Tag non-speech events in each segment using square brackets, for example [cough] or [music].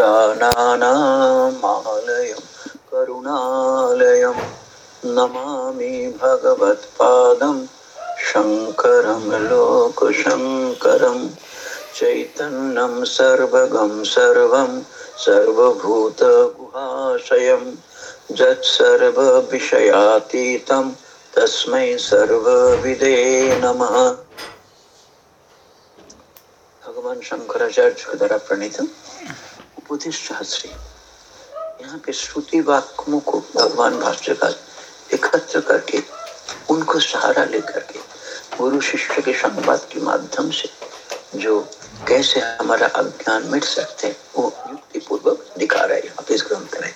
प्राणानामालयं, करुणालयं नमामि भगवत्पादं, शङ्करं, लोकशङ्करं, चैतन्यं सर्वगं सर्वं, सर्वभूतगुहाशयं, जत्सर्वविषयातीतं, तस्मै सर्वविदे नमः। भगवान शंकराचार्य के द्वारा प्रणीत उपदेश सहस्री यहाँ पे श्रुति वाक्यों को भगवान भाष्यकार एकत्र करके, उनको सहारा लेकर के, गुरु शिष्य के संवाद के माध्यम से जो कैसे हमारा अज्ञान मिट सकते हैं, वो युक्ति पूर्वक दिखा रहे हैं। आप इस ग्रंथ में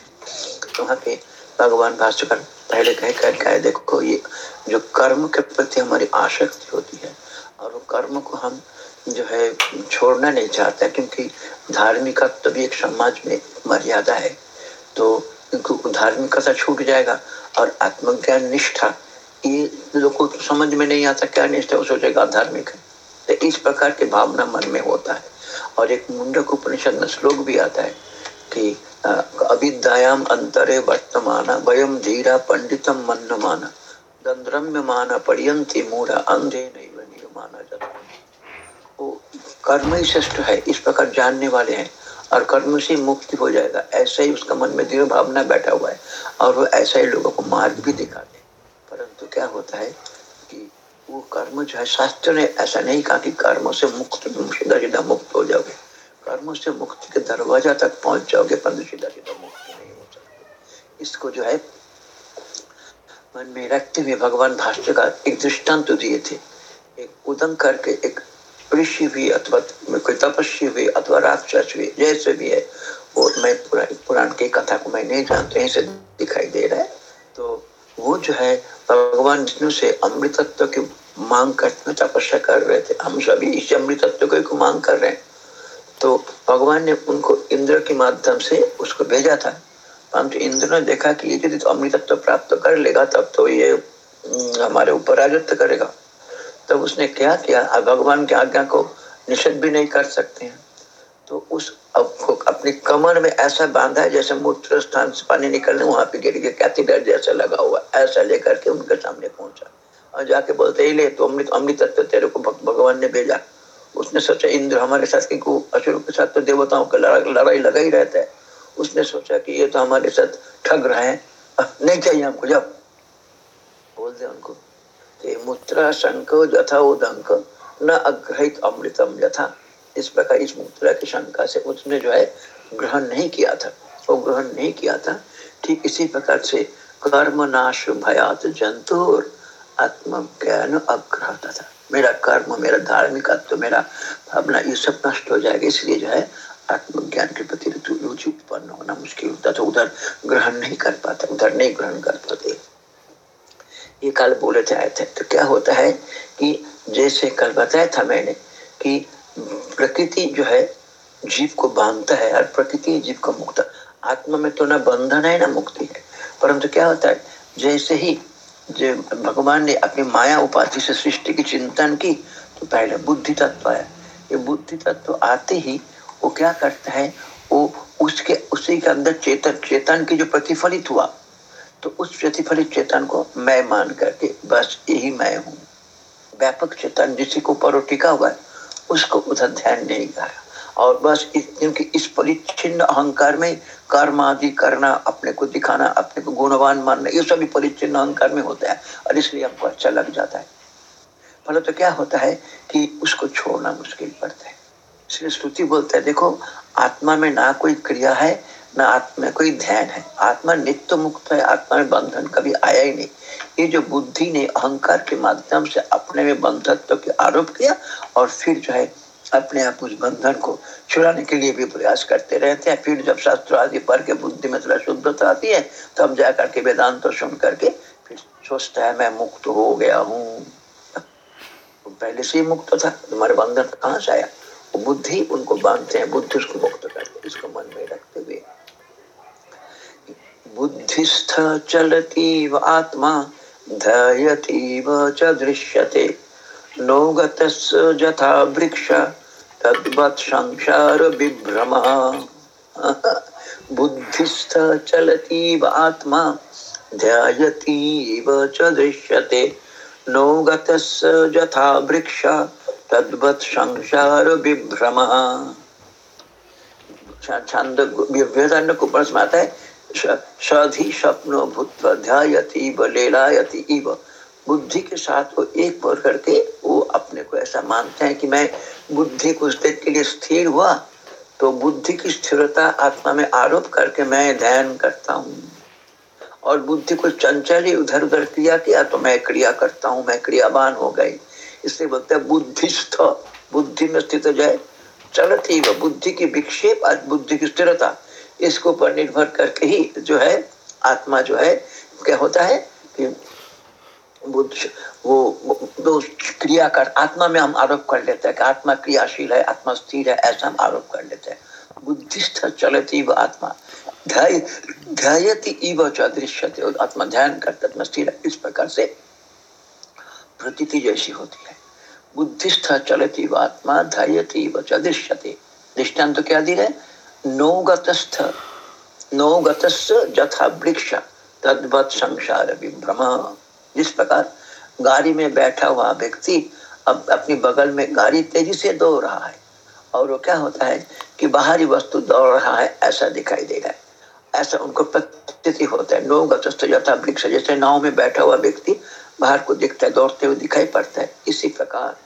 तो वहाँ पे भगवान भाष्यकर पहले कह कर क्या देखो ये जो कर्म के प्रति हमारी आसक्ति होती है, और वो कर्म को हम जो है, छोड़ना नहीं चाहता क्योंकि धार्मिकत्व भी एक समाज में मर्यादा है। तो धार्मिकता छूट जाएगा और आत्मज्ञान निष्ठा, ये लोगों को समझ में नहीं आता क्या निष्ठा, वो सोचेगा धार्मिक है। तो इस प्रकार की भावना मन में होता है। और एक मुंडक उपनिषद में श्लोक भी आता है कि अविद्याम अंतरे वर्तमान, वयम धीरा पंडितम मन माना दंद्रम्य माना पर्यंती मूढ़ा अंधे नहीं माना जाता वो कर्म ही श्रेष्ठ है, इस प्रकार जानने वाले हैं और कर्म से मुक्ति हो जाएगा। ऐसा ही उसका मन में दृढ़ भावना बैठा हुआ है और वो ऐसा ही लोगों को मार्ग भी दिखाते हैं। परंतु क्या होता है कि वो कर्म जो है, शास्त्र ने ऐसा नहीं कहा कि कर्म से मुक्त सीधा सीधा मुक्त हो जाओगे। कर्म से मुक्ति के दरवाज़ा तक पहुँच जाओगे, परंतु सीधा सीधा मुक्त नहीं हो सकते इसको जो है, मन में रखते हुए भगवान भाष्य का एक दृष्टांत दिए थे। एक उदंग करके एक ऋषि भी अथवा कोई तपस्वी भी अथवा राक्षस भी जैसे भी है वो मैं पुराण पुराण की कथा को मैं नहीं जानता, यहीं से दिखाई दे रहा है। तो वो जो है, भगवान विष्णु से अमृतत्व की मांग करते तपस्या कर रहे थे, हम सभी इस अमृतत्व को मांग कर रहे हैं। तो भगवान ने उनको इंद्र के माध्यम से उसको भेजा था। परंतु इंद्र ने देखा कि ये यदि तो अमृतत्व प्राप्त कर लेगा, तब तो ये, हमारे ऊपर राजत्व करेगा। तब तो उसने क्या किया भगवान की आज्ञा को निषेध भी नहीं कर सकते हैं। तो उस अपनी कमर में ऐसा बांधा है जैसे मूत्र स्थान से पानी निकलने, वहाँ पे गिर के कैथीडर जैसा लगा हुआ ऐसा लेकर के उनके सामने पहुँचा। और जाके बोलते ही ले तो अमृत अमृत तत्व तेरे को भगवान ने भेजा। उसने सोचा, इंद्र हमारे साथ क्योंकि असुर के साथ तो देवताओं का लड़ाई लगा ही रहता है। उसने सोचा कि ये तो हमारे साथ ठग रहे हैं। नहीं चाहिए हमको जब बोल दे उनको। मूत्र शंक यथा उदंक न अग्रहित अमृतम यथा। इस प्रकार इस मुद्रा की शंका से उसने जो है ग्रहण नहीं किया था। वो ग्रहण नहीं किया था। ठीक इसी प्रकार से कर्म नाश भयात जंतु आत्म ज्ञान अग्रह था। मेरा कर्म, मेरा धार्मिकत्व, मेरा भावना, ये सब नष्ट हो जाएगा। इसलिए जो है आत्मज्ञान के प्रति रुचि उत्पन्न होना मुश्किल होता था। उधर ग्रहण नहीं कर पाता, उधर नहीं ग्रहण कर पाते। ये कल बोले आए थे। तो क्या होता है कि जैसे कल बताया था मैंने कि प्रकृति जो है, जीव को बांधता है और प्रकृति जीव को मुक्त। आत्मा में तो ना बंधन है, ना मुक्ति है। परंतु क्या होता है, जैसे ही जो भगवान ने अपनी माया उपाधि से सृष्टि की चिंतन की तो पहले बुद्धि तत्व आया। ये बुद्धि तत्व आते ही वो क्या करता है, वो उसके, उसी के अंदर चेतन चेतन की जो प्रतिफलित हुआ तो उस प्रतिफलित चेतन को मैं मान करके बस यही मैं हूँ। व्यापक चेतन जिसके ऊपर टिका हुआ है, उसको उधर ध्यान नहीं करा और बस क्योंकि इस परिच्छिन्न अहंकार में कर्म आदि करना, अपने को दिखाना, अपने को गुणवान मानना, ये सभी परिच्छिन्न अहंकार में होता है, और इसलिए हमको अच्छा लग जाता है। फल तो क्या होता है कि उसको छोड़ना मुश्किल पड़ता है। इसलिए स्तुति बोलता है, देखो, आत्मा में ना कोई क्रिया है न आत्मा में कोई ध्यान है। आत्मा नित्य मुक्त है, आत्मा में बंधन कभी आया ही नहीं। ये जो बुद्धि ने अहंकार के माध्यम से अपने में बंधत्व के आरोप किया और फिर जो है अपने आप उस बंधन को छुड़ाने के लिए भी प्रयास करते रहते हैं। फिर जब शास्त्र आदि पढ़ के बुद्धि में थोड़ा शुद्धता आती है तो हम जा करके वेदांत तो सुन करके फिर सोचता है, मैं मुक्त हो गया हूँ। तो पहले से ही मुक्त था, तुम्हारे बंधन कहाँ से आया? वो बुद्धि उनको बांधते हैं, बुद्धि उसको मुक्त करते इसको मन में रखते हुए। बुद्धिस्थ चलतीव आत्मा च दृश्यते। नो गतस्य यथा वृक्ष, तद्वत् संसार विभ्रम बुद्धिस्थ चलतीव आत्मा, ध्यायतीव च दृश्यते। नो गतस्य यथा वृक्ष, तद्वत् संसार विभ्रम छंद विभ्रम को प्रश्न आता है सधी स्वप्नो भूत इव। बुद्धि के साथ वो एक करके वो अपने को ऐसा मानते हैं कि मैं बुद्धि कुछ देर के लिए स्थिर हुआ तो बुद्धि की स्थिरता आत्मा में आरोप करके मैं ध्यान करता हूँ। और बुद्धि को चंचल ही उधर उधर क्रिया किया तो मैं क्रिया करता हूँ, मैं क्रियावान हो गई। इसलिए बोलते हैं, बुद्धिस्थ, बुद्धि में स्थित हो जाए, चलती बुद्धि की विक्षेप बुद्धि की स्थिरता। इसको पर निर्भर करके ही जो है, आत्मा जो है, क्या होता है कि वो दो क्रिया कर आत्मा में हम आरोप कर लेते हैं कि आत्मा क्रियाशील है, आत्मा स्थिर है, ऐसा हम आरोप कर लेते हैं। बुद्धिस्थ चलती व आत्मा। ध्यायति इव दृश्यते। आत्मा ध्यान करते, आत्मा स्थिर इस प्रकार से प्रतीति जैसी होती है। बुद्धिस्थ चलती व आत्मा, ध्यायति व दृश्यते। दृष्टांत क्या दी है नौगतस्थ नौगतस्थ जथा वृक्ष तद्वत संसार विभ्रम। जिस प्रकार गाड़ी में बैठा हुआ व्यक्ति अब अपनी बगल में गाड़ी तेज़ी से दौड़ रहा है, और वो क्या होता है कि बाहरी वस्तु दौड़ रहा है, ऐसा दिखाई दे रहा है। ऐसा उनको प्रतीति होता है। नौ गतस्थ यथा वृक्ष जैसे नाव में बैठा हुआ व्यक्ति बाहर को दिखता है, दौड़ते हुए दिखाई पड़ता है। इसी प्रकार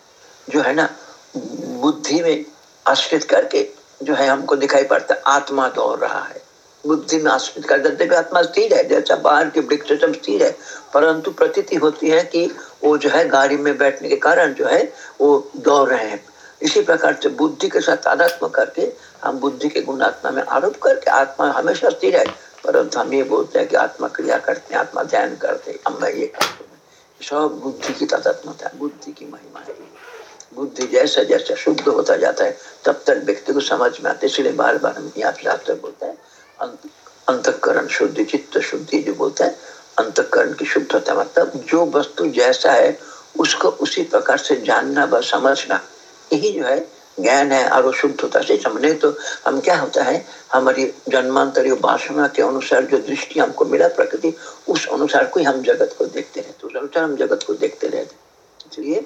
जो है ना, बुद्धि में आश्रित करके जो है हमको दिखाई पड़ता है आत्मा दौड़ रहा है। बुद्धि में आश्रित कर देते भी आत्मा स्थिर है, जैसा बाहर के वृक्ष स्थिर है, परंतु प्रतीति होती है कि वो जो है गाड़ी में बैठने के कारण जो है वो दौड़ रहे हैं। इसी प्रकार से बुद्धि के साथ आध्यात्म करके, हम बुद्धि के गुण आत्मा में आरोप करके आत्मा हमेशा स्थिर है, परंतु हम ये बोलते हैं कि आत्मा क्रिया करते हैं, आत्मा ध्यान करते हैं, हम ये करते हैं। सब बुद्धि की तादात्मता बुद्धि की महिमा है। बुद्धि जैसा जैसा शुद्ध होता जाता है, तब तक व्यक्ति को समझ में आते इसलिए बार बार हम यहाँ शास्त्र बोलते हैं अंतकरण शुद्धि, चित्त शुद्धि जो बोलते हैं, अंतकरण की शुद्धता मतलब जो वस्तु जैसा है, उसको उसी प्रकार से जानना व समझना, यही जो है ज्ञान है और शुद्धता से समझने तो हम क्या होता है, हमारी जन्मांतरीय वासना के अनुसार जो दृष्टि हमको मिला प्रकृति, उस अनुसार को हम जगत को देखते रहते उस अनुसार हम जगत को देखते रहते इसलिए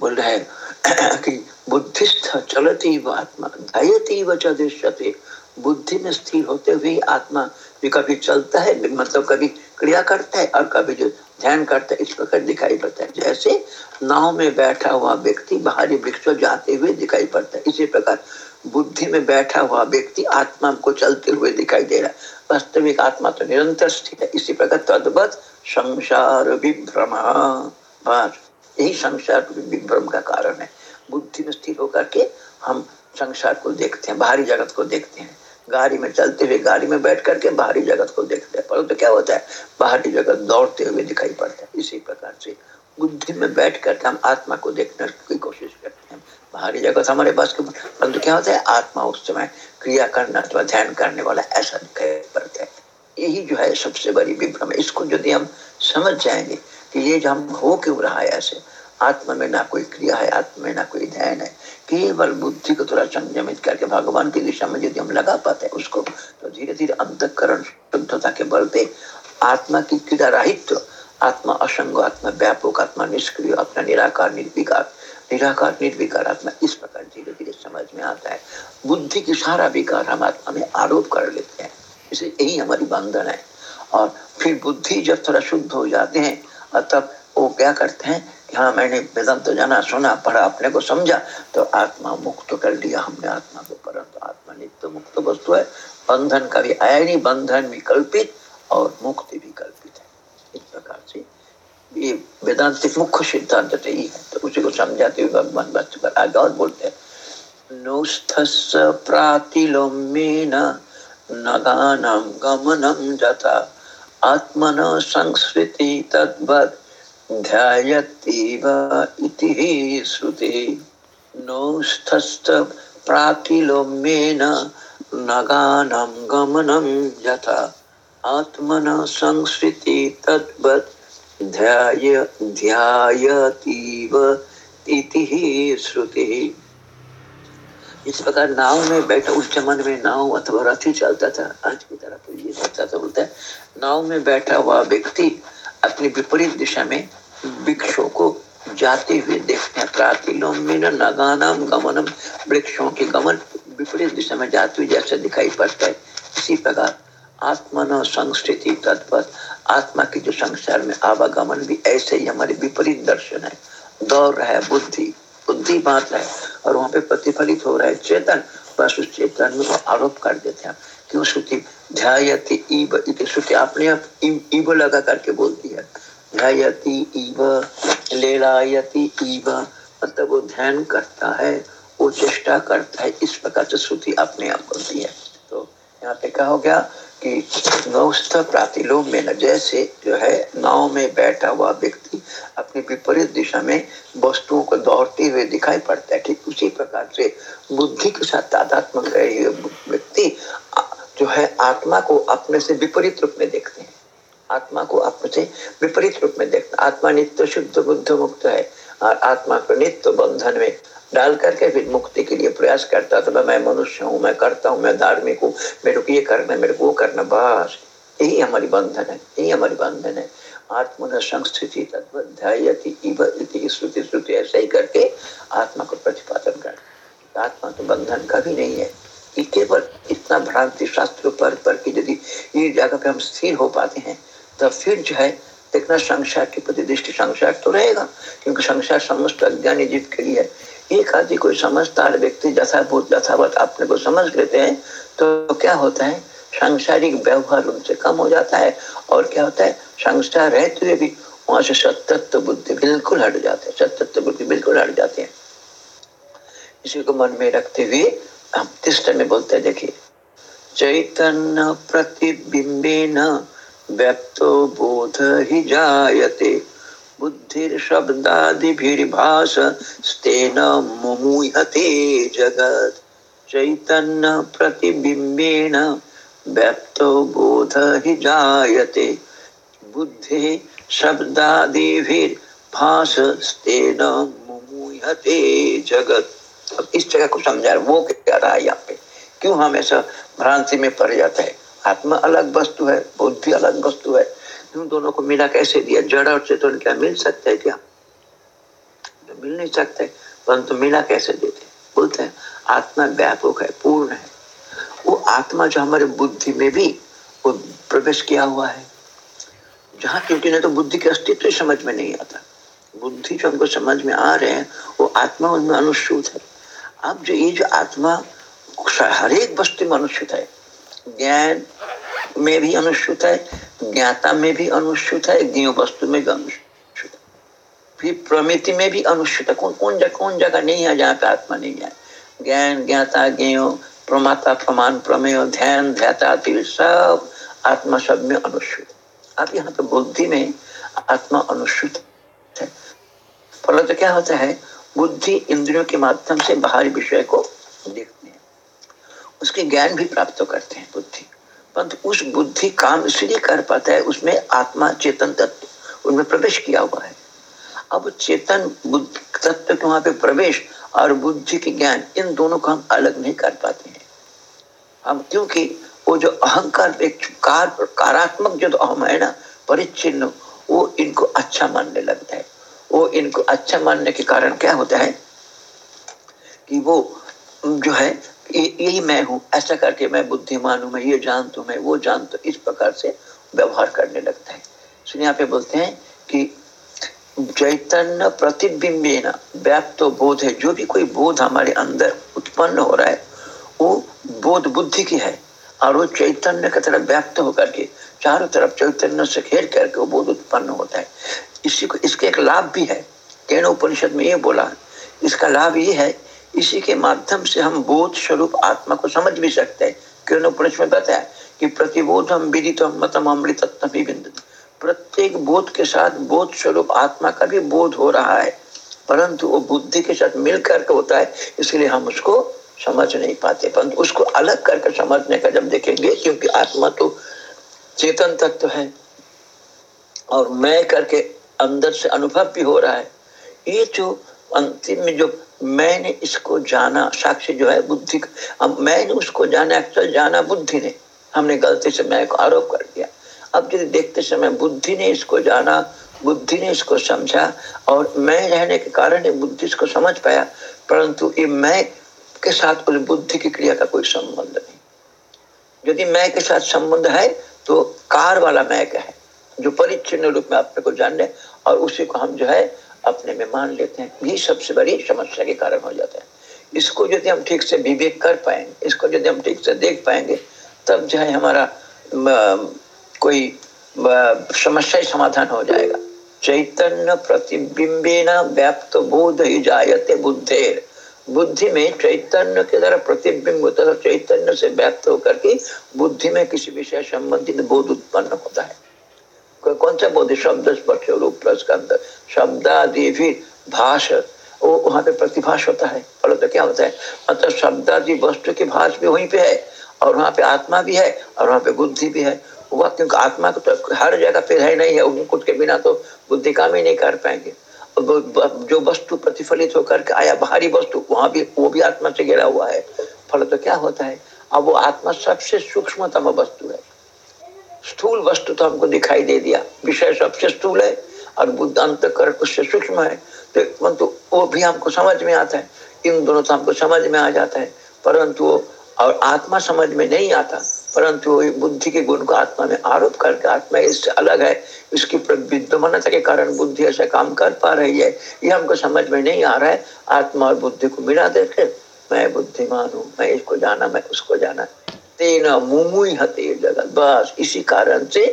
बोल रहे हैं [clears throat] कि बुद्धिस्थ चलती व आत्मा धैयती व दृश्यते। बुद्धि में स्थिर होते हुए आत्मा भी कभी चलता है मतलब कभी क्रिया करता है और कभी जो ध्यान करता है, इस प्रकार दिखाई पड़ता है। जैसे नाव में बैठा हुआ व्यक्ति बाहरी वृक्ष जाते हुए दिखाई पड़ता है। इसी प्रकार बुद्धि में बैठा हुआ व्यक्ति आत्मा को चलते हुए दिखाई दे रहा है। वास्तविक आत्मा तो निरंतर स्थित है। इसी प्रकार तद्वत संसार विभ्रम यही संसार विभ्रम का कारण है। बुद्धि में स्थिर होकर के हम संसार को देखते हैं, बाहरी जगत को देखते हैं। गाड़ी में चलते हुए, गाड़ी में बैठ करके बाहरी जगत को देखते हैं। परंतु तो क्या होता है? बाहरी जगत दौड़ते हुए दिखाई पड़ता है। इसी प्रकार से बुद्धि में बैठ करके हम आत्मा को देखने की कोशिश करते हैं। बाहरी जगत हमारे पास के परंतु क्या होता है? आत्मा उस समय क्रिया करना अथवा ध्यान करने वाला ऐसा दिखाई पड़ता है। यही जो है सबसे बड़ी विभ्रम। इसको यदि हम समझ जाएँगे कि ये हम हो क्यों रहा है ऐसे? आत्मा में ना कोई क्रिया है, आत्मा में ना कोई ध्यान है। केवल बुद्धि को थोड़ा संयमित करके भगवान की दिशा में यदि हम लगा पाते हैं उसको तो धीरे धीरे अंतकरण शुद्धता के बल पे आत्मा की क्रिया राहित्व आत्मा असंग, आत्मा व्यापक, आत्मा निष्क्रिय, आत्मा निराकार, निर्विकार निराकार, निर्विकार आत्मा इस प्रकार धीरे धीरे समझ में आता है। बुद्धि की सारा विकार हम आत्मा में आरोप कर लेते हैं। इसे यही हमारी बंधन है। और फिर बुद्धि जब थोड़ा शुद्ध हो जाते हैं तब वो क्या करते हैं कि हाँ मैंने वेदांत तो जाना, सुना, पढ़ा, अपने को समझा। तो आत्मा मुक्त कर लिया हमने, आत्मा को परंतु तो आत्मा नित्य मुक्त वस्तु है। बंधन का भी आया नहीं, बंधन भी कल्पित और मुक्ति भी कल्पित है। इस प्रकार से ये वेदांतिक मुख्य सिद्धांत तो यही है। तो उसी को समझाते हुए भगवान बच्चे पर आगे और बोलते हैं नौस्थस् प्रातिलोम्येन नगानं गमनं जता आत्मन संस्कृति तद्वत् ध्यायतीव इति श्रुतिः। नौस्थस्थ प्रातिलोम्येन नगानं गमनं यथा। आत्मन संस्कृति तद्वत् ध्याय ध्यायतीव इति श्रुतिः। इस प्रकार नाव में बैठा, उस जमाने में नाव अथवा रथ चलता था। आज की तरह तो ये चलता था बोलता है। नाव में बैठा हुआ व्यक्ति अपनी विपरीत दिशा में वृक्षों को जाते हुए देखते हैं। प्रातिलोमिन नगानम गमनम, वृक्षों के गमन विपरीत दिशा में जाते हुए जैसे दिखाई पड़ता है। इसी प्रकार आत्मा न संस्कृति तत्पर आत्मा की जो संसार में आवागमन भी ऐसे ही हमारे विपरीत दर्शन है। दौड़ रहा है बुद्धि। बुद्धि बांट है और वहाँ पे प्रतिफलित हो रहा है। चेतन बस उस चेतन में वो आरोप कर देते हैं क्यों श्रुति, ध्यायति श्रुति अपने आप ईब लगा करके बोलती है। ध्यायति ईब लेलायति ईब मतलब वो ध्यान करता है, वो चेष्टा करता है, इस प्रकार से श्रुति अपने आप बोलती है। तो यहाँ पे क्या हो गया? कि नौस्थ प्रातिलोम में न जैसे जो है नाव में बैठा हुआ व्यक्ति अपनी विपरीत दिशा में वस्तुओं को दौड़ते हुए दिखाई पड़ता है। ठीक उसी प्रकार से बुद्धि के साथ तादात्मक रहे व्यक्ति जो है आत्मा को अपने से विपरीत रूप में देखते हैं। आत्मा को अपने से विपरीत रूप में देखते आत्मा नित्य शुद्ध बुद्ध मुक्त है। और आत्मा को नित्य बंधन में डाल करके फिर मुक्ति के लिए प्रयास करता था। मैं मनुष्य हूँ, मैं करता हूँ, मैं धार्मिक हूँ, मेरे को ये करना, मेरे को वो करना, बस। यही हमारी बंधन है, यही हमारी बंधन है। आत्मन संस्थिति तत्वध्यायति श्रुति श्रुति, ऐसे ही करके आत्मा को प्रतिपादन कर। आत्मा तो बंधन कभी नहीं है। कि केवल इतना भ्रांति शास्त्र पर पर की यदि ये जगह पे हम स्थिर हो पाते हैं तो फिर जो है देखना संसार के प्रति दृष्टि संसार तो रहेगा क्योंकि संसार समस्त अज्ञानी जीत के लिए एक आदि कोई समझदार व्यक्ति जैसा भूत यथावत अपने को समझ लेते हैं तो क्या होता है सांसारिक व्यवहार उनसे कम हो जाता है और क्या होता है संसार रहते हुए भी वहाँ से सतत्व बुद्धि बिल्कुल हट जाते हैं सतत्व बुद्धि बिल्कुल हट जाते हैं इसी को मन में रखते हुए हम तिष्ट में बोलते हैं देखिए चैतन्य प्रतिबिंबे न व्यक्तो बोध ही जायते। बुद्धिर्शब्दादिभिर्भासस्तेन मुमुह्यते जगत्। चैतन्य प्रतिबिम्बेन व्यक्तो बोध ही जायते। बुद्धि शब्दादिभिर्भासस्तेन मुमुह्यते जगत। अब इस जगह को समझा, वो क्या रहा है यहाँ पे? क्यों हमेशा भ्रांति में पड़ जाता है? आत्मा अलग वस्तु है, बुद्धि अलग वस्तु है। तुम दोनों को मिला कैसे दिया? जड़ और चेतन क्या मिल सकता है क्या? मिल नहीं सकते, परंतु मिला कैसे देते? बोलते हैं, आत्मा व्यापक है, पूर्ण है। वो आत्मा जो हमारे बुद्धि में भी वो प्रवेश किया हुआ है। जहाँ क्योंकि नहीं तो बुद्धि के अस्तित्व समझ में नहीं आता। बुद्धि जो हमको समझ में आ रहे हैं, वो आत्मा उनमें अनुसूत है। अब जो, ये जो आत्मा हर एक वस्तु में अनुसूत है ज्ञान में भी अनुसूत है, ज्ञाता में भी अनुसूत है ज्ञ वस्तु में भी अनुसूत फिर प्रमिति में भी अनुसूत है। कौन कौन जगह कौन जगह नहीं है जहाँ पे आत्मा नहीं है? ज्ञान, ज्ञाता ज्ञ प्रमाता, प्रमाण, प्रमेय, ध्यान, ध्याता सब आत्मा सब में अनुसूत अब यहाँ पे बुद्धि में आत्मा अनुसूत है। फल तो क्या होता है? बुद्धि इंद्रियों के माध्यम से बाहरी विषय को देखते उसके ज्ञान भी प्राप्त करते हैं, बुद्धि। परंतु उस बुद्धि काम इसलिए कर पाता है, उसमें आत्मा, चेतन तत्व, उनमें प्रवेश किया हुआ है। अब चेतन तत्व के वहाँ पे प्रवेश और बुद्धि के ज्ञान, इन दोनों को हम अलग नहीं कर पाते हैं। हम क्योंकि वो जो अहंकार कार, कारात्मक जो अहम है ना परिचिन्न वो इनको अच्छा मानने लगता है। वो इनको अच्छा मानने के कारण क्या होता है कि वो जो है यही मैं हूँ। ऐसा करके मैं बुद्धिमान हूँ, मैं ये जानता हूँ, मैं वो जानता हूँ। इस प्रकार से व्यवहार करने लगता है। सुनिए यहाँ पे बोलते हैं कि चैतन्य प्रतिबिंबे न व्याप्त बोध है। जो भी कोई बोध हमारे अंदर उत्पन्न हो रहा है, वो बोध बुद्धि की है। और वो चैतन्य की तरफ़ व्याप्त होकर के, चारों तरफ़ चैतन्य से घेर करके वो बोध उत्पन्न होता है। इसी को इसके एक लाभ भी है। केन उपनिषद में ये बोला, इसका लाभ ये है इसी के माध्यम से हम बोध स्वरूप आत्मा को समझ भी सकते हैं। क्यों उपनिषद में बताया कि प्रतिबोध हम विदित मतम अमृत प्रत्येक बोध के साथ बोध स्वरूप आत्मा का भी बोध हो रहा है। परंतु वो बुद्धि के साथ मिल करके होता है, इसलिए हम उसको समझ नहीं पाते। परंतु उसको अलग करके समझने का जब देखेंगे, क्योंकि आत्मा तो चेतन तत्व तो है, और मैं करके अंदर से अनुभव भी हो रहा है। ये जो अंतिम में जो मैंने इसको जाना, साक्षी जो है बुद्धि अब मैंने उसको जाना एक्चुअल जाना बुद्धि ने। हमने गलती से मैं को आरोप कर दिया। अब यदि देखते समय बुद्धि ने इसको जाना, बुद्धि ने इसको समझा, और मैं रहने के कारण बुद्धि इसको समझ पाया, परंतु ये मैं के साथ उस बुद्धि की क्रिया का कोई संबंध नहीं। यदि मैं के साथ संबंध है तो कार वाला मैं का है, जो परिच्छिन्न रूप में अपने को जान ले और उसी को हम जो है अपने में मान लेते हैं। ये सबसे बड़ी समस्या के कारण हो जाता है। इसको यदि हम ठीक से विवेक कर पाएँगे, इसको यदि हम ठीक से देख पाएँगे, तब जो है हमारा कोई समस्या समाधान हो जाएगा। चैतन्य प्रतिबिंबे न व्याप्त बोध ही जायते बुद्धेर। बुद्धि में चैतन्य के द्वारा प्रतिबिंब होता है चैतन्य से व्याप्त होकर के बुद्धि में किसी विषय संबंधित बोध उत्पन्न होता है। कौन सा बोध? शब्द स्पर्श रूप अंदर शब्द आदि फिर भाष वो वहाँ पे प्रतिभाष होता है। फल तो क्या होता है? मतलब शब्द आदि वस्तु की भाष भी वहीं पे है, और वहाँ पे आत्मा भी है, और वहाँ पे बुद्धि भी है। वह क्योंकि आत्मा को तो हर जगह पे है नहीं है कुछ के बिना तो बुद्धि काम ही नहीं कर पाएँगे। जो वस्तु प्रतिफलित होकर के आया, बाहरी वस्तु, वहाँ भी, वो भी आत्मा से घिरा हुआ है। फल तो क्या होता है? अब वो आत्मा सबसे सूक्ष्मतम वस्तु है। स्थूल वस्तु तो हमको दिखाई दे दिया। विषय सबसे स्थूल है और बुद्ध अंत कर उससे सूक्ष्म है। तो परंतु वो भी हमको समझ में आता है। इन दोनों तो हमको समझ में आ जाता है। परंतु वो और आत्मा समझ में नहीं आता। परंतु वो बुद्धि के गुण को आत्मा में आरोप करके आत्मा इससे अलग है। इसकी विद्यमानता के कारण बुद्धि ऐसा काम कर पा रही है। ये हमको समझ में नहीं आ रहा है। आत्मा और बुद्धि को मिला देखे। मैं बुद्धिमान हूँ। मैं इसको जाना, मैं उसको जाना। तेना मुमुई हते जगत। बस इसी कारण से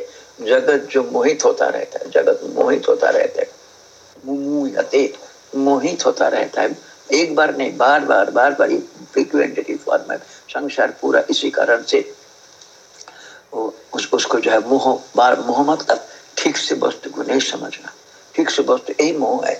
जगत जो मोहित होता रहता है जगत मोहित होता रहता है। मुमुई हते मोहित होता रहता है। एक बार नहीं बार बार बार बार फ्रीक्वेंटेटिव फॉर्मेट संसार पूरा इसी कारण से उस, उसको जो है मोह बार मोह मतलब ठीक से वस्तु को नहीं समझना। ठीक से वस्तु यही मोह है।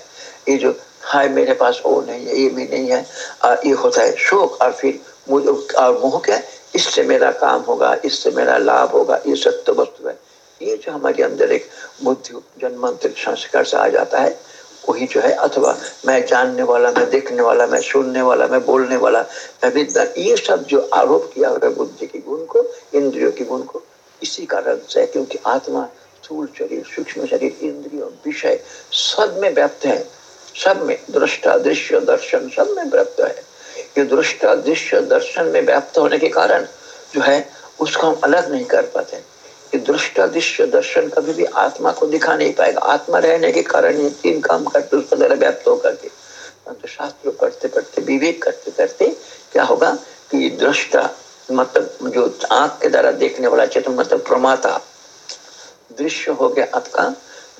ये जो हाय मेरे पास वो नहीं है ये भी नहीं है आ, ये होता है शोक और फिर मुझे और मोह क्या इससे मेरा काम होगा, इससे मेरा लाभ होगा, ये सत्य वस्तु है। ये जो हमारे अंदर एक बुद्धि जन्मांतरिक संस्कार से आ जाता है, वही जो है, अथवा मैं जानने वाला, मैं देखने वाला, मैं सुनने वाला, मैं बोलने वाला, मैं विद्वान, ये सब जो आरोप किया हुआ बुद्धि के गुण को, इंद्रियों के गुण को, इसी कारण से, क्योंकि आत्मा, स्थूल शरीर, सूक्ष्म शरीर, इंद्रियों, विषय, सब में व्याप्त है। सब में, दृष्टा, दृश्य, दर्शन, सब में व्याप्त है। ये दृष्टा दृश्य दर्शन में व्याप्त होने के कारण जो है, उसको हम अलग नहीं कर पाते दृष्टा दृश्य दर्शन कभी भी आत्मा को दिखा नहीं पाएगा। आत्मा रहने के कारण ये तीन काम करते उसका द्वारा व्याप्त होकर के। तो शास्त्र पढ़ते पढ़ते, विवेक करते करते क्या होगा कि दृष्टा मतलब जो आँख के द्वारा देखने वाला चेतन मतलब प्रमाता, दृश्य हो गया आपका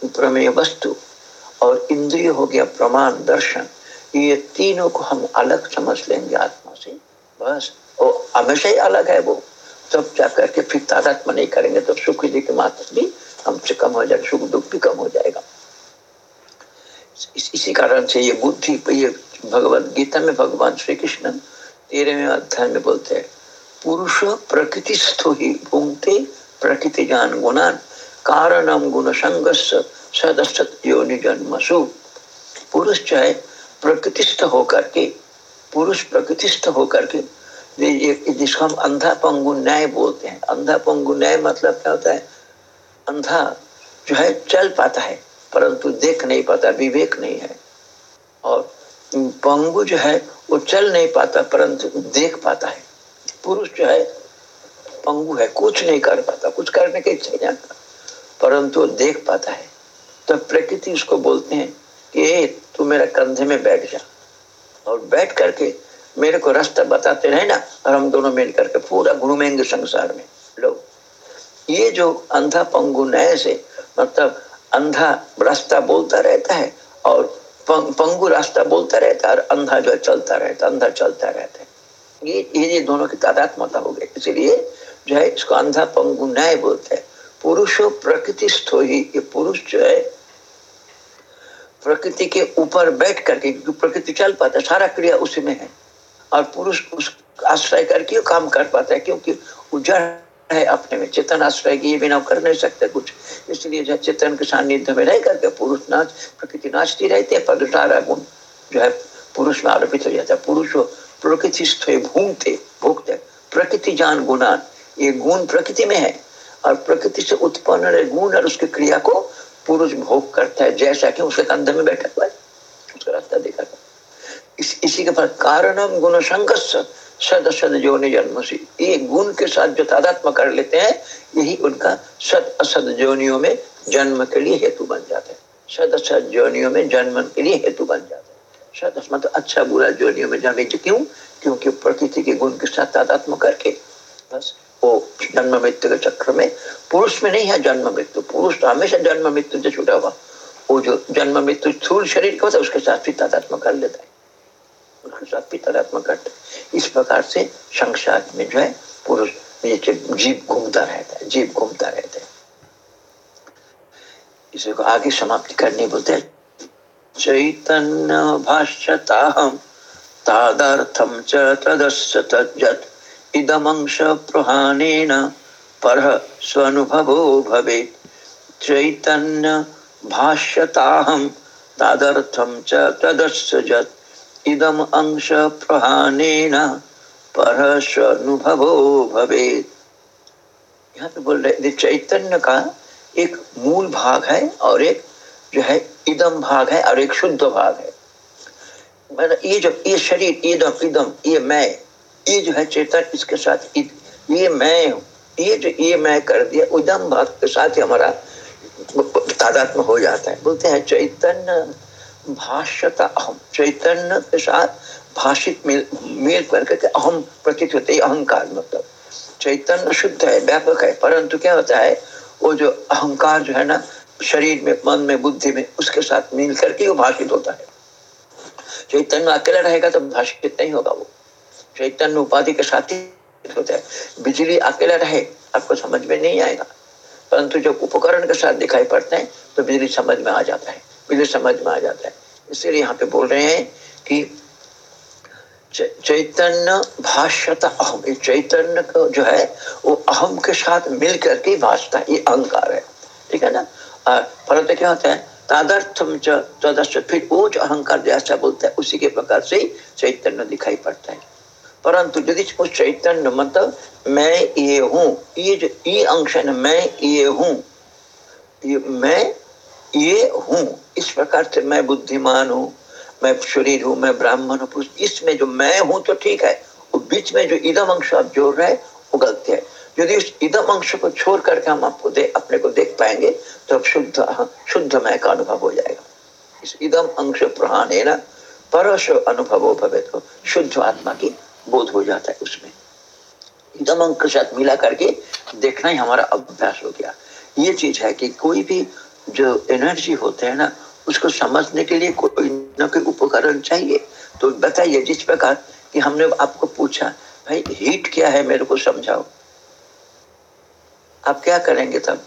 प्रमेय वस्तु और इंद्रिय हो गया प्रमाण, दर्शन। ये तीनों को हम अलग समझ लेंगे आत्मा से। बस। वो हमेशा ही अलग है वो। तब जा करके फिर तादात्म नहीं करेंगे तो सुख की मात्रा भी हमसे कम हो जाएगा सुख दुख भी कम हो जाएगा। इस, इसी कारण से ये बुद्धि ये भगवत गीता में भगवान श्री कृष्ण तेरहवें अध्याय में बोलते हैं पुरुष प्रकृति स्थो ही भूंगते प्रकृति जान गुणान कारणम गुण संघर्ष सदस्य योनि जन्मसु पुरुष चाहे प्रकृतिस्थ होकर के, पुरुष प्रकृतिस्थ होकर के जिसको हम अंधा पंगु न्याय बोलते हैं। अंधा पंगु न्याय मतलब क्या होता है? अंधा जो है, चल पाता है, परंतु देख नहीं पाता, विवेक नहीं है। और पंगु जो है, वो चल नहीं पाता, परंतु देख पाता है। पुरुष जो है, पंगु है, कुछ नहीं कर पाता, कुछ करने की इच्छा नहीं आता परंतु देख पाता है। तो प्रकृति उसको बोलते हैं कि तू मेरा कंधे में बैठ जा और बैठ करके मेरे को रास्ता बताते रहे ना और हम दोनों मिल करके पूरा घूमेंगे संसार में लोग ये जो अंधा पंगु नए से मतलब अंधा रास्ता बोलता रहता है और पंगु रास्ता बोलता रहता है और अंधा जो चलता रहता, अंधा चलता रहता है। ये ये दोनों की तादात्मता हो गई। इसीलिए जो है इसको अंधा पंगु न्याय बोलते हैं। पुरुषो प्रकृति स्थो ही, ये पुरुष जो है प्रकृति के ऊपर बैठ करके प्रकृति चल पाता है, सारा क्रिया उसी में है। और पुरुष उस आश्रय करके काम कर पाता है, क्योंकि उजड़ है अपने में। चेतन आश्रय की बिना कर नहीं सकते कुछ। इसलिए जो चेतन के सानिध्य में रह करके पुरुष नाच, प्रकृति नाचती रहती है, पर सारा गुण जो है पुरुष में आरोपित हो जाता है। पुरुष प्रकृति भूमते भोगते प्रकृति जान गुणान, ये गुण प्रकृति में है। और प्रकृति से उत्पन्न गुण और उसकी क्रिया को पुरुष भोग करता है जैसा कि उसके अंदर में बैठा हुआ है। उसका रास्ता देखा इस, इसी के बाद कारणम गुण संघर्ष सद सद जोनि जन्म से ये गुण के साथ जो तादात्म कर लेते हैं यही उनका सद असद जोनियों में जन्म के लिए हेतु बन जाते हैं। सद असद जोनियों में जन्म के लिए हेतु बन जाते हैं। सद मतलब अच्छा बुरा जोनियों में जन्म। क्यों? क्योंकि प्रकृति के गुण के साथ तादात्म करके बस। वो जन्म मृत्यु के चक्र में। पुरुष में नहीं है जन्म मृत्यु। पुरुष तो हमेशा जन्म मृत्यु से छूटा हुआ। वो जो जन्म मृत्यु स्थूल शरीर का होता है उसके साथ भी तादात्म कर लेता है। उसके साथ भी तादात्म इस प्रकार से संसार में जो है, पुरुष जीव घूमता रहता है, जीव घूमता रहता है। इसे को आगे समाप्ति करने बोलते हैं। चैतन्य भाष्यता तादर्थम च तदस्य इदमंश प्रहानेन पर स्वानुभवो भवे चैतन्य भाष्यताहम तदर्थम च पर स्वानुभवो भवे यहाँ पे बोल रहे चैतन्य का एक मूल भाग है और एक जो है इदम भाग है और एक शुद्ध भाग है। मतलब ये जो, ये शरीर, इदम इदम, ये मैं ये जो है चेतन, इसके साथ ये मैं हूँ। ये जो ये मैं कर दिया, उदम भाग के साथ ही हमारा तादात्म हो जाता है। बोलते हैं, चैतन्य भाष्यता अहम चैतन्य के साथ भाषित मिल मिल करके अहम प्रतीत होते अहंकार मतलब। चैतन्य शुद्ध है, व्यापक है, परंतु क्या होता है, वो जो अहंकार जो है ना, शरीर में, मन में, बुद्धि में, उसके साथ मिल करके वो भाषित होता है। चैतन्य अकेला रहेगा तो भाषित नहीं होगा वो। चैतन्य उपाधि के साथ ही होता है। बिजली अकेला रहे, आपको समझ में नहीं आएगा। परंतु जब उपकरण के साथ दिखाई पड़ते हैं तो बिजली समझ में आ जाता है। बिजली समझ में आ जाता है। इसीलिए यहाँ पे बोल रहे हैं कि चैतन्य भाष्यता अहम। ये चैतन्य को जो है, वो अहम के साथ मिल करके भाषता है ये अहंकार है। ठीक है ना? परंतु क्या होता है? तादर्थम फिर वो जो अहंकार जैसा बोलता है, उसी के प्रकार से चैतन्य दिखाई पड़ता है। परंतु यदि उस चैतन्य मतलब मैं ये हूँ। ये जो, ये अंश है मैं ये हूँ। ये, मैं ये हूँ। इस प्रकार से मैं बुद्धिमान हूँ, मैं शरीर हूँ, मैं ब्राह्मण हूँ इसमें जो मैं हूँ तो ठीक है वो बीच में जो इदम अंश आप जोड़ रहे हैं, वो गलत है। यदि उस इदम अंश को छोड़ करके हम आपको दे, अपने को देख पाएँगे तो शुद्ध शुद्ध मैं का अनुभव हो जाएगा। इस इदम अंश प्रहान है ना, परश अनुभव हो भवे तो शुद्ध आत्मा की। बोध हो जाता है उसमें। अंक के साथ मिला करके देखना ही हमारा अभ्यास हो गया। ये चीज़ है कि कोई भी जो एनर्जी होते हैं ना, उसको समझने के लिए कोई ना कोई उपकरण चाहिए। तो बताइए, जिस प्रकार कि हमने आपको पूछा, भाई हीट क्या है? मेरे को समझाओ। आप क्या करेंगे तब?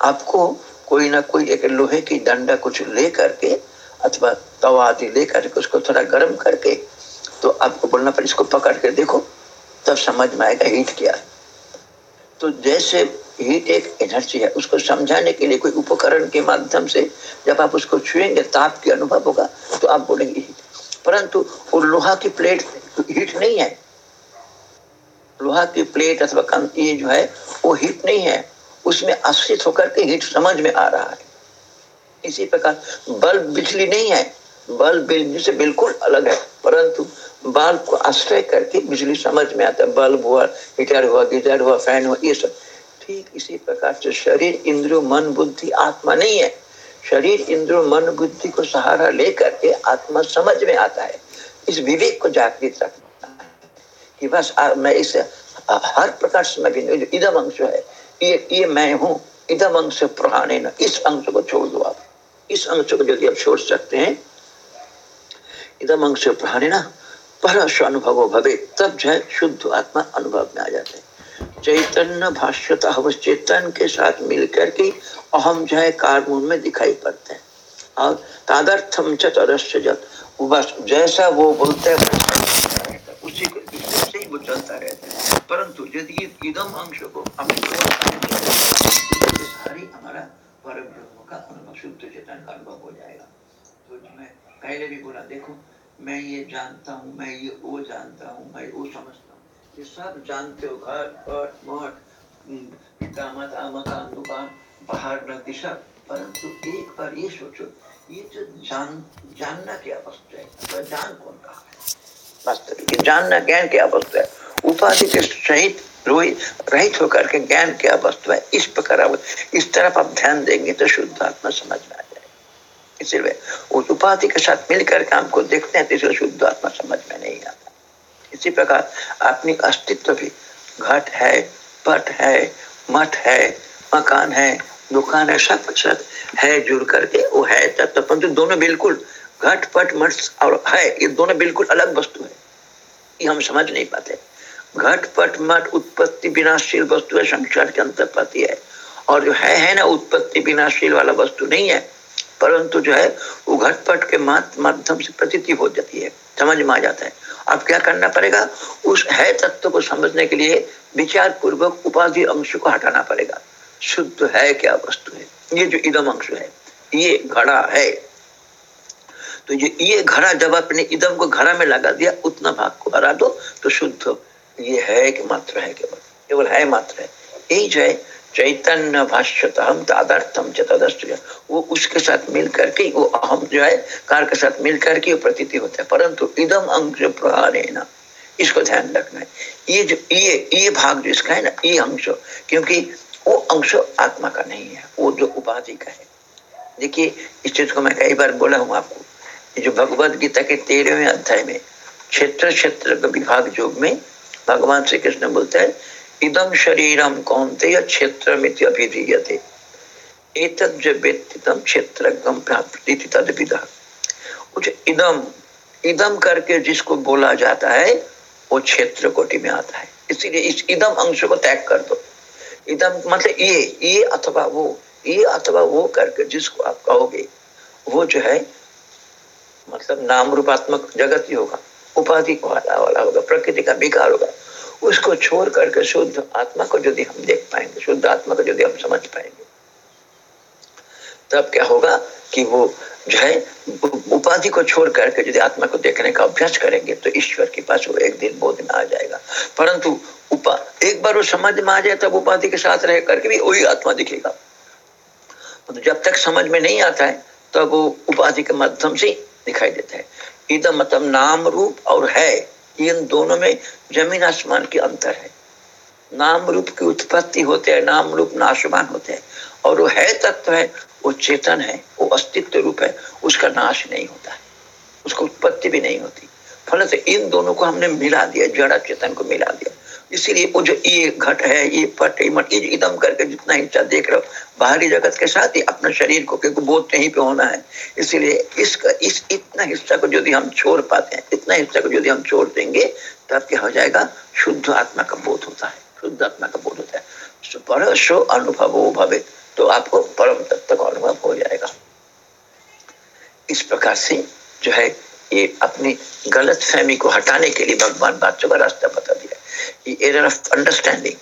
आपको कोई ना कोई एक लोहे की डंडा कुछ ले करके अथवा तवा आदि ले करके उसको थोड़ा गर्म करके तो आपको बोलना पड़े इसको पकड़ के देखो तब समझ में आएगा हीट क्या है। तो जैसे हीट एक एनर्जी है, उसको समझाने के लिए कोई उपकरण के माध्यम से जब आप उसको छुएँगे, ताप की अनुभव होगा तो आप बोलेंगे हीट परंतु वो लोहा की प्लेट हीट नहीं है। लोहा की प्लेट अथवा ये जो है, वो हीट नहीं है। उसमें आश्रित होकर के हीट समझ में आ रहा है। इसी प्रकार बल्ब बिजली नहीं है। बल्ब बिजली से बिल्कुल अलग है, परंतु बल्ब को आश्रय करके बिजली समझ में आता बल्ब हुआ हीटर हुआ गीजर हुआ फ़ैन हुआ ये सब। ठीक इसी प्रकार से शरीर इंद्र मन बुद्धि आत्मा नहीं है। शरीर इंद्र मन बुद्धि को सहारा लेकर के आत्मा समझ में आता है। इस विवेक को जागृत रखना कि बस आ, मैं इस हर प्रकार से मैं जो इदम अंश है ये ये मैं हूँ इदम अंश प्रहाने न इस अंश को छोड़ दो आप। इस अंश को यदि आप छोड़ सकते हैं। इदम अंश प्रहाने ना पर अनुभव भवे तब जो है, शुद्ध आत्मा अनुभव में आ जाते हैं। चैतन्य भाष्यता चेतन के साथ मिलकर के अहम जो है कार्मूल में दिखाई पड़ते हैं। और तादर्थम चतरस्य जत। बस जैसा वो बोलते हैं उसी को से ही वो चलता रहता है। परंतु यदि इदम अंश को सारी हमारा पर ब्रह्म का अनुभव, शुद्ध चेतन का अनुभव हो जाएगा। तो मैं पहले भी बोला, देखो मैं ये जानता हूँ, मैं ये वो जानता हूँ, मैं वो समझता हूँ। ये सब जानते हो, घर पट मठ पिता माता मकान दुकान, बाहर, नदी, सब। परंतु एक बार ये सोचो, ये जो जान, जानना क्या वस्तु है? तो जान कौन कहा है? वास्तविक जानना ज्ञान क्या वस्तु है? उपाधि के सहित रोहित रहित होकर के ज्ञान क्या वस्तु है? इस प्रकार इस तरफ़ आप ध्यान देंगे तो शुद्ध आत्मा समझ में इसलिए उस उपाधि के साथ मिलकर के हमको देखते हैं तो शुद्ध आत्मा समझ में नहीं आता। इसी प्रकार अपनी अस्तित्व भी घट है, पट है, मठ है, मकान है, दुकान है, सब साथ है, जुड़ करके वो है तत्व। परंतु दोनों बिल्कुल घट, पट, मठ और है, ये दोनों बिल्कुल अलग वस्तु है। ये हम समझ नहीं पाते। घट, पट, मठ, उत्पत्ति, विनाशील वस्तु है, संसार के अंतर्पति है। और जो है है ना, उत्पत्ति, विनाशील वाला वस्तु नहीं है परंतु जो है, वो घटपट के माध्यम से प्रतीति हो जाती है। समझ में आ जाता है। अब क्या करना पड़ेगा? उस है तत्व को समझने के लिए विचार पूर्वक उपाधि अंश को हटाना पड़ेगा। शुद्ध है क्या वस्तु है? ये जो इदम अंश है, ये घड़ा है। तो ये ये घड़ा जब अपने इदम को घड़ा में लगा दिया, उतना भाग को हरा दो तो शुद्ध। ये है कि मात्र है केवल? केवल है मात्र है। यही जो है चैतन्य भाष्यत हम तादर्थम चतदस्त वो उसके साथ मिल करके वो अहम जो है, कार के साथ मिल करके वो प्रतीति होता है। परंतु इदम अंश प्रहार है ना इसको ध्यान रखना है। ये जो, ये ये भाग जो इसका है ना, ये अंश, क्योंकि वो अंश आत्मा का नहीं है, वो जो उपाधि का है। देखिए, इस चीज़ को मैं कई बार बोला हूँ आपको जो भगवत गीता के तेरहवें अध्याय में क्षेत्र क्षेत्र विभाग योग में, भगवान श्री कृष्ण बोलते हैं इदम शरीरम कौनते क्षेत्र अभिधीयते एतद्यम क्षेत्र इदम इदम करके जिसको बोला जाता है, वो क्षेत्र कोटि में आता है। इसीलिए इस इदम अंश को त्याग कर दो। इदम मतलब ये ये अथवा वो, ये अथवा वो करके जिसको आप कहोगे, वो जो है मतलब नाम रूपात्मक जगत ही होगा। उपाधि वाला होगा, प्रकृति का विकार होगा। उसको छोड़ करके शुद्ध आत्मा को यदि हम देख पाएँगे, शुद्ध आत्मा को यदि हम समझ पाएँगे। तब क्या होगा कि वो जो है उपाधि को छोड़ करके यदि आत्मा को देखने का अभ्यास करेंगे तो ईश्वर के पास वो एक दिन बोध में आ जाएगा। परंतु उपा, एक बार वो समझ में आ जाए, तब उपाधि के साथ रह करके भी वही आत्मा दिखेगा। तो जब तक समझ में नहीं आता है, तब वो उपाधि के माध्यम से दिखाई देता है। इधम मतलब नाम रूप और है। इन दोनों में ज़मीन आसमान के अंतर है। नाम रूप की उत्पत्ति होते हैं, नाम रूप नाशमान होते हैं। और वो है तत्व है, वो चेतन है, वो अस्तित्व रूप है, उसका नाश नहीं होता है। उसको उत्पत्ति भी नहीं होती। फल से इन दोनों को हमने मिला दिया, जड़ा चेतन को मिला दिया। इसीलिए वो जो ये घट है, ये पट ये मट ये इदम करके जितना हिस्सा देख रहे हो, बाहरी जगत के साथ ही अपने शरीर को, क्योंकि बोध कहीं पे होना है। इसलिए इसका इस इतना हिस्सा को यदि हम छोड़ पाते हैं, इतना हिस्सा को यदि हम छोड़ देंगे, तब क्या हो जाएगा? शुद्ध आत्मा का बोध होता है, शुद्ध आत्मा का बोध होता है। पर शो अनुभव भवे तो आपको परम तत्व का अनुभव हो जाएगा। इस प्रकार से जो है ये अपनी गलत फहमी को हटाने के लिए भगवान बातों का रास्ता बता दिया ये एरर ऑफ़ अंडरस्टैंडिंग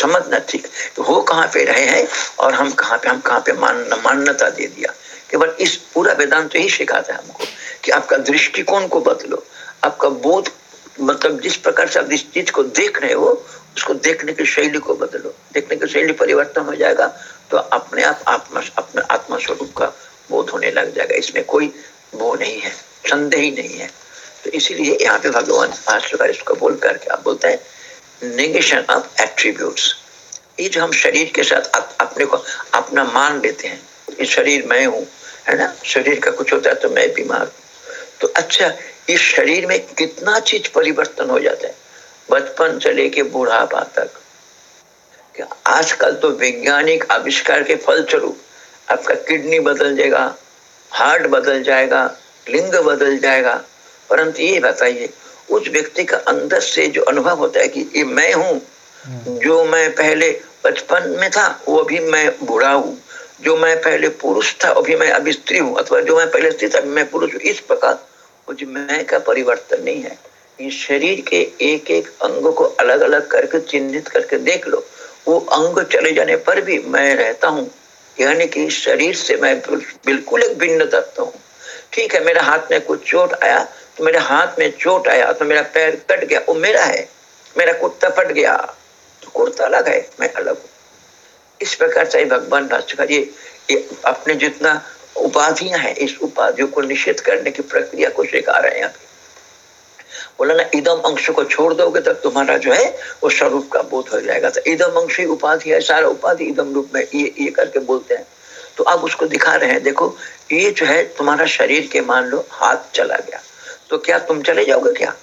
समझना ठीक। तो हो कहाँ पे रहे हैं और हम कहाँ पे हम कहाँ पे मान मान्यता दे दिया। केवल इस पूरा वेदांत तो यही सिखाता है हमको कि आपका दृष्टिकोण को बदलो। आपका बोध मतलब जिस प्रकार से आप जिस चीज़ को देख रहे हो, उसको देखने की शैली को बदलो। देखने की शैली परिवर्तन हो जाएगा तो अपने आप आत्मा अपने आत्मा स्वरूप का बोध होने लग जाएगा। इसमें कोई वो नहीं है। संदेह ही नहीं है। तो इसीलिए यहाँ पे भगवान भाष्यकार इसको बोल करके आप बोलते हैं? नेगेशन ऑफ़ एट्रीब्यूट्स ये जो हम शरीर के साथ अप, अपने को अपना मान लेते हैं। ये शरीर मैं हूँ है ना? शरीर का कुछ होता है तो मैं बीमार तो अच्छा इस शरीर में कितना चीज़ परिवर्तन हो जाता है? बचपन से लेके बुढ़ापा तक। आजकल तो वैज्ञानिक आविष्कार के फल स्वरूप आपका किडनी बदल जाएगा हार्ट बदल जाएगा लिंग बदल जाएगा। परंतु ये बताइए उस व्यक्ति का अंदर से जो अनुभव होता है कि ये मैं हूँ हम्म। जो मैं पहले बचपन में था वो अभी मैं बूढ़ा हूँ। जो मैं पहले पुरुष था अभी मैं अभी स्त्री हूँ। अथवा जो मैं पहले स्त्री था मैं पुरुष हूँ। इस प्रकार जो मैं का परिवर्तन नहीं है। इस शरीर के एक एक अंग को अलग अलग करके चिन्हित करके देख लो। वो अंग चले जाने पर भी मैं रहता हूँ। यानी कि शरीर से मैं बिल्कुल एक भिन्न तत्व हूँ। ठीक है मेरे हाथ में कुछ चोट आया तो मेरे हाथ में चोट आया तो मेरा पैर कट गया वो मेरा है मेरा कुर्ता फट गया तो कुर्ता अलग है मैं अलग हूँ। इस प्रकार से भगवान भाष्यकर ये, ये अपने जितना उपाधियाँ हैं इस उपाधियों को निषेध करने की प्रक्रिया को सिखा रहे हैं। बोला ना इदम अंश को छोड़ दोगे तब तुम्हारा जो है वो स्वरूप का बोध हो जाएगा। तो इदम अंश ही उपाधि है सारा उपाधि इदम रूप में ये ये करके बोलते हैं। तो आप उसको दिखा रहे हैं देखो ये जो है तुम्हारा शरीर के मान लो हाथ चला गया। तो क्या तुम चले जाओगे क्या?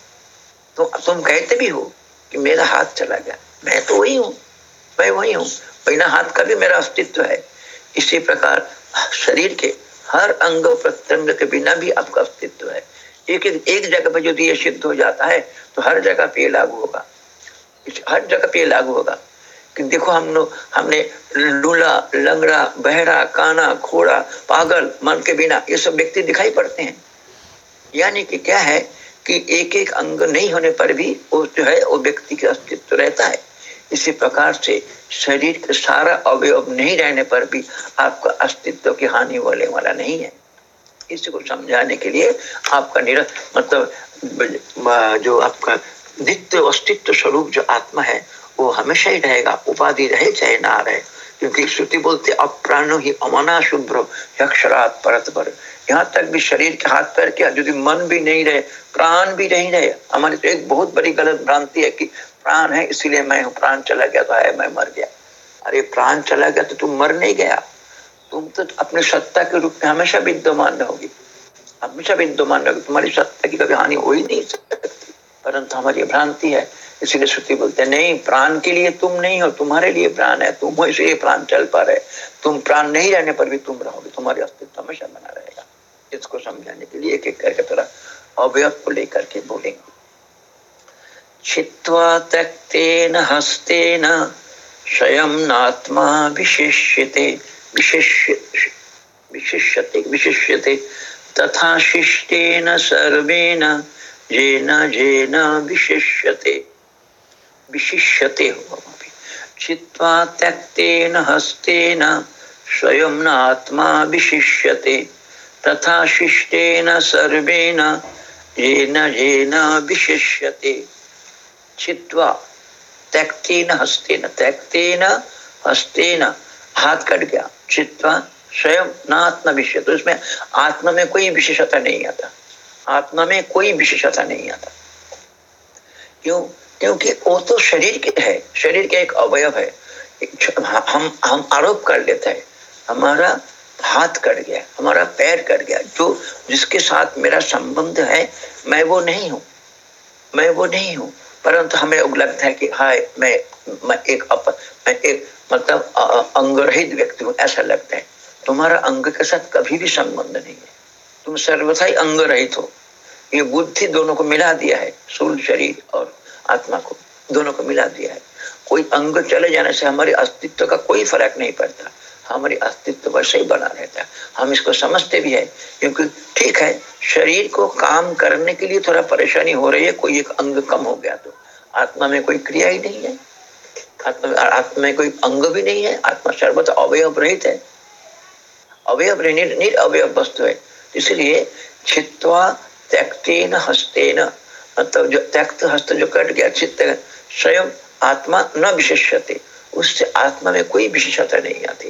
तो तुम कहते भी हो कि मेरा हाथ चला गया। मैं तो वही हूँ मैं वही हूँ। बिना हाथ का भी मेरा अस्तित्व है। इसी प्रकार शरीर के हर अंग प्रत्यंग के बिना भी आपका अस्तित्व है। एक एक, एक जगह पर यदि ये सिद्ध हो जाता है तो हर जगह पे लागू होगा। हर जगह पे लागू होगा। कि देखो हम लोग हमने लूला, लंगड़ा, बहरा, काना खोड़ा पागल, मन के बिना, ये सब व्यक्ति दिखाई पड़ते हैं। यानी कि क्या है कि एक एक अंग नहीं होने पर भी वो जो है, वो व्यक्ति का अस्तित्व रहता है। इसी प्रकार से शरीर का सारा अवयव नहीं रहने पर भी आपका अस्तित्व की हानि होने वाला नहीं है। इसको समझाने के लिए आपका निर मतलब जो आपका नित्य अस्तित्व स्वरूप जो आत्मा है वो हमेशा ही रहेगा, उपाधि रहे चाहे ना रहे। क्योंकि श्रुति बोलते अप्राणो ही अमना शुभ्र, यक्षरात परत पर यहाँ तक भी शरीर के हाथ पैर क्या यदि मन भी नहीं रहे, प्राण भी नहीं रहे, हमारी तो एक बहुत बड़ी गलत भ्रांति है कि प्राण है, इसीलिए मैं हूँ, प्राण चला गया तो है मैं मर गया। अरे, प्राण चला गया तो तुम मर नहीं गया। तुम तो अपने सत्ता के रूप में हमेशा विद्यमान रहोगी। हमेशा विद्यमान रहोगी। तुम्हारी सत्ता की कभी हानि हो ही नहीं सकती। परंतु हमारी भ्रांति है इसीलिए श्रुति बोलते, नहीं, प्राण के लिए तुम नहीं हो, तुम्हारे लिए प्राण है, तुम हो, इसलिए प्राण चल पा रहे तुम प्राण नहीं रहने पर भी तुम रहोगे, तुम्हारे अस्तित्व हमेशा बना रहेगा। इसको समझाने के लिए एक एक करके थोड़ा अवयव को लेकर के बोलेंगे। छित्वा त्यक्तेन हस्तेन स्वयं नात्मा विशिष्यते, विशिष्य, विशिष्यते विशिष्यते। तथा शिष्टेन सर्वेन जेन जेन विशिष्यते। विशिष्यते छित्वा त्यक्तेन हस्तेन स्वयं नात्मा विशिष्यते। तथा शिष्टेन सर्वेन येन येन विशिष्यते। छित्वा त्यक्तेन हस्तेन त्यक्तेन हस्तेन, हाथ कट गया। चित्वा स्वयं न आत्मा विषय तो उसमें आत्मा में कोई विशेषता नहीं आता। आत्मा में कोई विशेषता नहीं आता। क्यों? क्योंकि वो तो शरीर के है शरीर के एक अवयव है। हम हम आरोप कर लेते हैं हमारा हाथ कट गया हमारा पैर कट गया जो जिसके साथ मेरा संबंध है मैं वो नहीं हूँ मैं वो नहीं हूँ। परंतु हमें लगता है कि हाय मैं मैं एक अप, मैं एक मतलब अंग रहित व्यक्ति हूँ ऐसा लगता है। तुम्हारा अंग के साथ कभी भी संबंध नहीं है। तुम सर्वथा ही अंग रहित हो। ये बुद्धि दोनों को मिला दिया है सूल शरीर और आत्मा को, दोनों को मिला दिया है। कोई अंग चले जाने से हमारे अस्तित्व का कोई फ़र्क नहीं पड़ता। हमारे अस्तित्व वैसे ही बना रहता है। हम इसको समझते भी है, क्योंकि ठीक है, शरीर को काम करने के लिए थोड़ा परेशानी हो रही है, कोई एक अंग कम हो गया तो। आत्मा में कोई क्रिया ही नहीं है। आत्मा आत्मा में कोई अंग भी नहीं है। आत्मा सर्वत अवयव रहित है। अवयव निर अवयव वस्तु है। इसलिए छित्वा त्यक्तेन हस्तेन मतलब जो त्यक्त हस्त जो कट गया, चित्त स्वयं आत्मा न विशेषते उससे आत्मा में कोई विशेषता नहीं आती।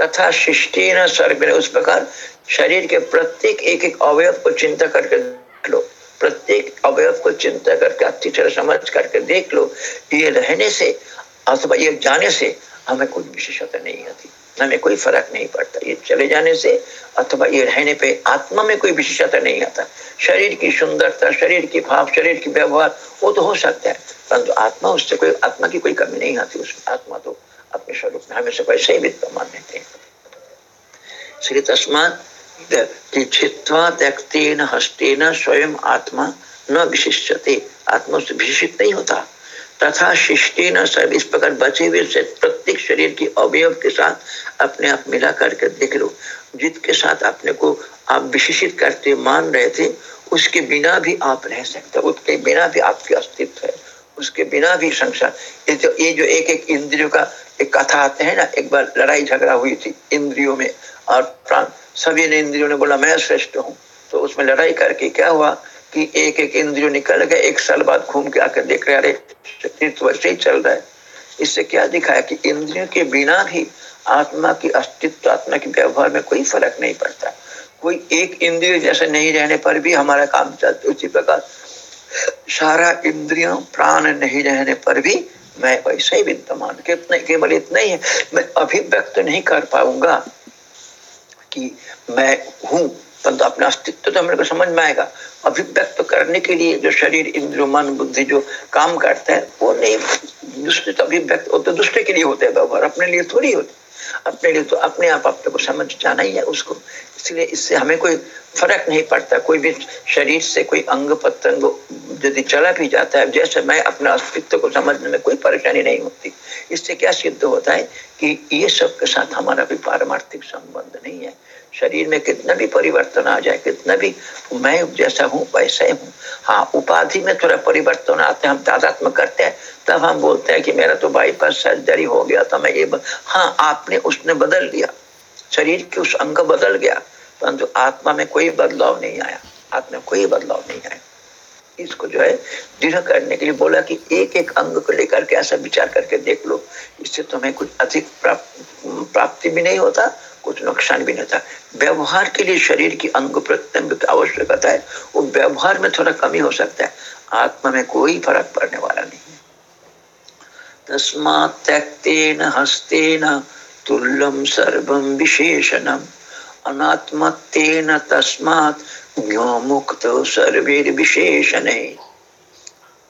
तथा सृष्टि न सर्ग उस प्रकार शरीर के प्रत्येक एक एक अवयव को चिंता करके देख लो। प्रत्येक अवयव को चिंता करके अच्छी तरह समझ करके देख लो। ये रहने से अथवा ये जाने से हमें कोई विशेषता नहीं आती। हमें कोई फ़र्क नहीं पड़ता। ये चले जाने से अथवा ये रहने पे आत्मा में कोई विशेषता नहीं आता। शरीर की सुंदरता, शरीर की भाव, शरीर की व्यवहार, वो तो हो सकता है। परंतु तो आत्मा उससे कोई, आत्मा की कोई कमी नहीं आती। उसमें आत्मा तो अपने स्वरूप में हमेशा वैसे ही विद्यमान रहते हैं। श्री तस्मात छित्वा त्यक्तेन हस्तेन स्वयं आत्मा न विशिष्यते। आत्मा उससे विशिष्ट नहीं होता। तथा शिष्टि न सब इस प्रकार बचे हुए से प्रत्येक शरीर की अवयव के साथ अपने आप मिला करके देख लो। जिसके साथ अपने को आप विशेषित करते, मान रहे थे, उसके बिना भी आप रह सकते, उसके बिना भी आपके अस्तित्व है। उसके बिना भी संसार। ये जो ये जो एक एक इंद्रियों का एक कथा आते हैं ना, एक बार लड़ाई झगड़ा हुई थी इंद्रियों में और प्राण, सभी ने इंद्रियों ने बोला, मैं श्रेष्ठ हूँ। तो उसमें लड़ाई करके क्या हुआ? कि एक एक इंद्रियो निकल गए, एक साल बाद घूम के आकर देख रहे, अरे तो वैसे ही चल रहा है। इससे क्या दिखाया कि इंद्रियों के बिना भी आत्मा की अस्तित्व, आत्मा के व्यवहार में कोई फ़र्क नहीं पड़ता। कोई एक इंद्रिय जैसे नहीं रहने पर भी हमारा काम चलता उसी प्रकार सारा इंद्रियों, प्राण नहीं रहने पर भी मैं वैसे ही विद्यमान कितने केवल इतना ही है। मैं अभिव्यक्त नहीं कर पाऊँगा कि मैं हूँ। परंतु अपना अस्तित्व तो मेरे को समझ में आएगा। अभिव्यक्त करने के लिए जो शरीर इंद्र मन बुद्धि जो काम करते है, वो नहीं, दूसरे तो अभिव्यक्त वो तो दूसरे के लिए होते हैं व्यवहार, अपने लिए थोड़ी होते अपने लिए तो अपने आप अपने को समझ जाना ही है उसको। इसलिए इससे हमें कोई फ़र्क नहीं पड़ता। कोई भी शरीर से कोई अंग, पतंग यदि चला भी जाता है, जैसे मैं अपने अस्तित्व को समझने में कोई परेशानी नहीं होती। इससे क्या सिद्ध होता है कि ये सब के साथ हमारा भी पारमार्थिक संबंध नहीं है। शरीर में कितना भी परिवर्तन आ जाए, कितना भी मैं जैसा हूँ, वैसा ही हूँ। हाँ उपाधि में थोड़ा परिवर्तन आते हैं, हम तादात्म करते हैं, तब हम बोलते हैं कि मेरा तो बाईपास सर्जरी हो गया था मैं ये हाँ आपने उसने बदल दिया। शरीर के उस अंग बदल गया, परंतु आत्मा में कोई बदलाव नहीं आया। आत्मा में कोई बदलाव नहीं आया। इसको जो है, दृढ़ करने के लिए बोला कि एक एक अंग को लेकर के ऐसा विचार करके देख लो, इससे तुम्हें कुछ अधिक प्राप्ति भी नहीं होता कुछ नुकसान भी नहीं था। व्यवहार के लिए शरीर की अंग प्रत्यंग की आवश्यकता है। वो व्यवहार में थोड़ा कमी हो सकता है। आत्मा में कोई फ़र्क पड़ने वाला नहीं है। तस्मात् त्यक्तेन हस्तेन तुल्यम सर्वम विशेषणम अनात्मत्तेन तस्मात् मुक्त सर्वैर्विशेषण।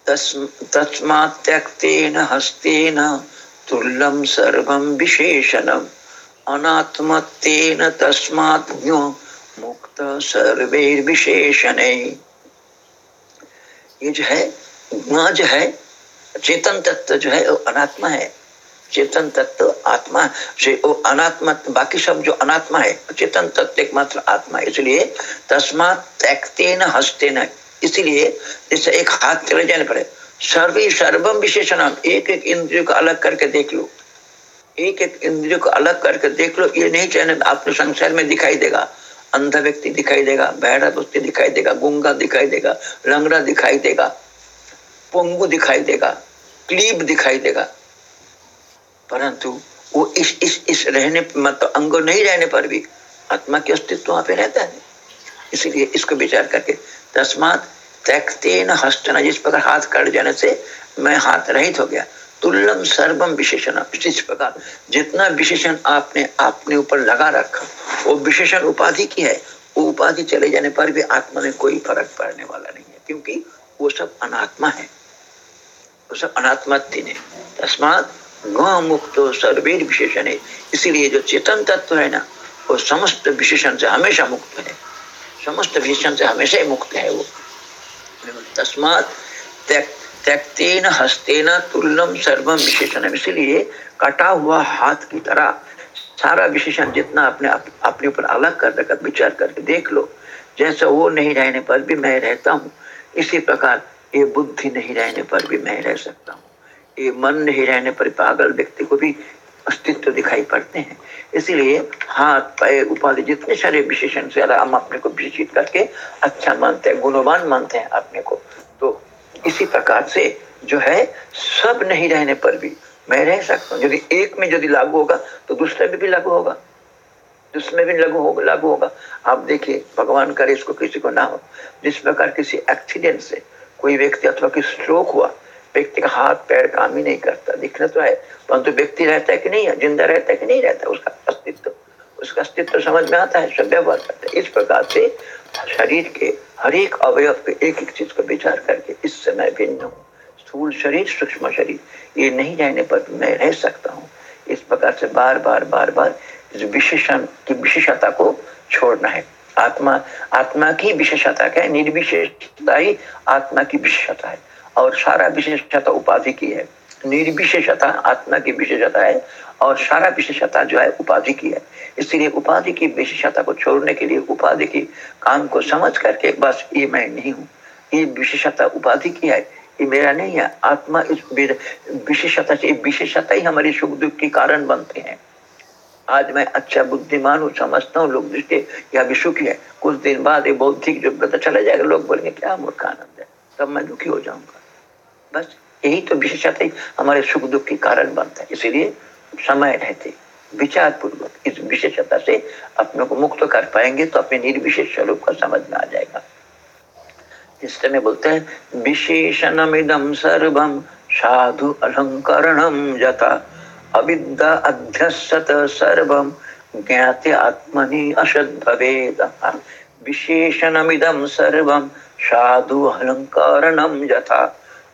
तस्मात् त्यक्तेन हस्तेन तुल्यम सर्वम विशेषणम। अनात्मत्तेन तस्मात् मुक्त सर्वैर्विशेषण। ये जो है जो है, चेतन तत्व जो है, वो अनात्मा है। चेतन तत्व आत्मा से वो अनात्मा, बाकी सब जो अनात्मा है चेतन तत्व एकमात्र आत्मा है। इसलिए तस्मात त्यक्ते न हँसते न इसलिए जैसे एक हाथ चले जाने पड़े। सर्वे सर्वम विशेषण एक एक इंद्रिय को अलग करके देख लो। एक एक इंद्रिय को अलग करके देख लो, ये नहीं चाहे आपने संसार में दिखाई देगा। अंधा व्यक्ति दिखाई देगा बहरा व्यक्ति दिखाई देगा, गुंगा दिखाई देगा लंगड़ा दिखाई देगा, पोंगू दिखाई देगा, क्लीब दिखाई देगा। परंतु वो इस इस इस रहने मतलब अंग नहीं रहने पर भी आत्मा के अस्तित्व वहाँ पे रहता है। इसलिए इसको विचार करके तस्मात त्यक्ते न जिस प्रकार हाथ कट जाने से मैं हाथ रहित हो गया। तुल्लम सर्वम विशेषण। इस प्रकार जितना विशेषण आपने अपने ऊपर लगा रखा, वो विशेषण उपाधि की है। वो उपाधि चले जाने पर भी आत्मा में कोई फ़र्क पड़ने वाला नहीं है, क्योंकि वो सब अनात्मा है। वो सब अनात्मा तीन है। तस्मात मुक्त सर्वेर विशेषण। है इसीलिए जो चेतन तत्व है ना, वो समस्त विशेषण से हमेशा मुक्त है। समस्त विशेषण से हमेशा ही मुक्त है वो। तस्मात त्यक्तेन हस्तेन तुल्यम सर्वम विशेषण। इसीलिए कटा हुआ हाथ की तरह सारा विशेषण जितना अपने अपने ऊपर अलग कर रखा, विचार करके देख लो। जैसा वो नहीं रहने पर भी मैं रहता हूँ, इसी प्रकार ये बुद्धि नहीं रहने पर भी मैं रह सकता हूँ। ये मन नहीं रहने पर पागल व्यक्ति को भी अस्तित्व दिखाई पड़ते हैं। इसीलिए हाथ, पैर, उपाधि, जितने सारे विशेषण से हम अपने को विशेषित करके अच्छा मानते हैं, गुणवान मानते हैं अपने को तो इसी प्रकार से जो है, सब नहीं रहने पर भी मैं रह सकता हूँ। यदि एक में यदि लागू होगा तो दूसरे में भी लागू होगा। जिसमें भी लागू होगा लागू होगा। आप देखिए, भगवान करे इसको किसी को ना हो। जिस प्रकार किसी एक्सीडेंट से कोई व्यक्ति अथवा कि स्ट्रोक हुआ, व्यक्ति का हाथ, पैर काम ही नहीं करता। दिखना तो है, परंतु व्यक्ति रहता है कि नहीं है? ज़िंदा रहता है कि नहीं रहता? उसका अस्तित्व उसका अस्तित्व समझ में आता है सब व्यवहार करता है। इस प्रकार से शरीर के हर एक अवयव पे एक एक चीज़ को विचार करके इस समय भिन्न हूँ। स्थूल शरीर, सूक्ष्म शरीर, ये नहीं रहने पर मैं रह सकता हूँ। इस प्रकार से बार बार बार बार इस विशेषण की विशेषता को छोड़ना है। आत्मा आत्मा की विशेषता क्या है? निर्विशेषता ही आत्मा की विशेषता है। और सारा विशेषता उपाधि की है। निर्विशेषता आत्मा की विशेषता है। और सारा विशेषता जो है उपाधि की है। इसलिए उपाधि की विशेषता को छोड़ने के लिए उपाधि की काम को समझ करके बस ये मैं नहीं हूँ। ये विशेषता उपाधि की है। ये मेरा नहीं है। आत्मा इस विशेषता से विशेषता ही हमारे सुख दुख के कारण बनते हैं। आज मैं अच्छा बुद्धिमान हूँ, समझता हूँ, लोग दृष्टि या भी सुखी है। कुछ दिन बाद ये बौद्धिक जो पता चला जाएगा। लोग बोलेंगे, क्या मूर्ख आनंद है? तब मैं दुखी हो जाऊँगा। बस यही तो विशेषता हमारे सुख दुख के कारण बनता है। इसीलिए समय रहते। विचार पूर्वक इस विशेषता से अपने को मुक्त कर पाएँगे तो अपने निर्विशेष स्वरूप का समझ में आ जाएगा। इस समय बोलते हैं विशेषणमिदम सर्वम साधु अलंकरणम जता, अविद्या अध्यस्त सर्वम ज्ञाते आत्मनि असद भवेद विशेषणमिदम सर्वम साधु अलंकरणम यथा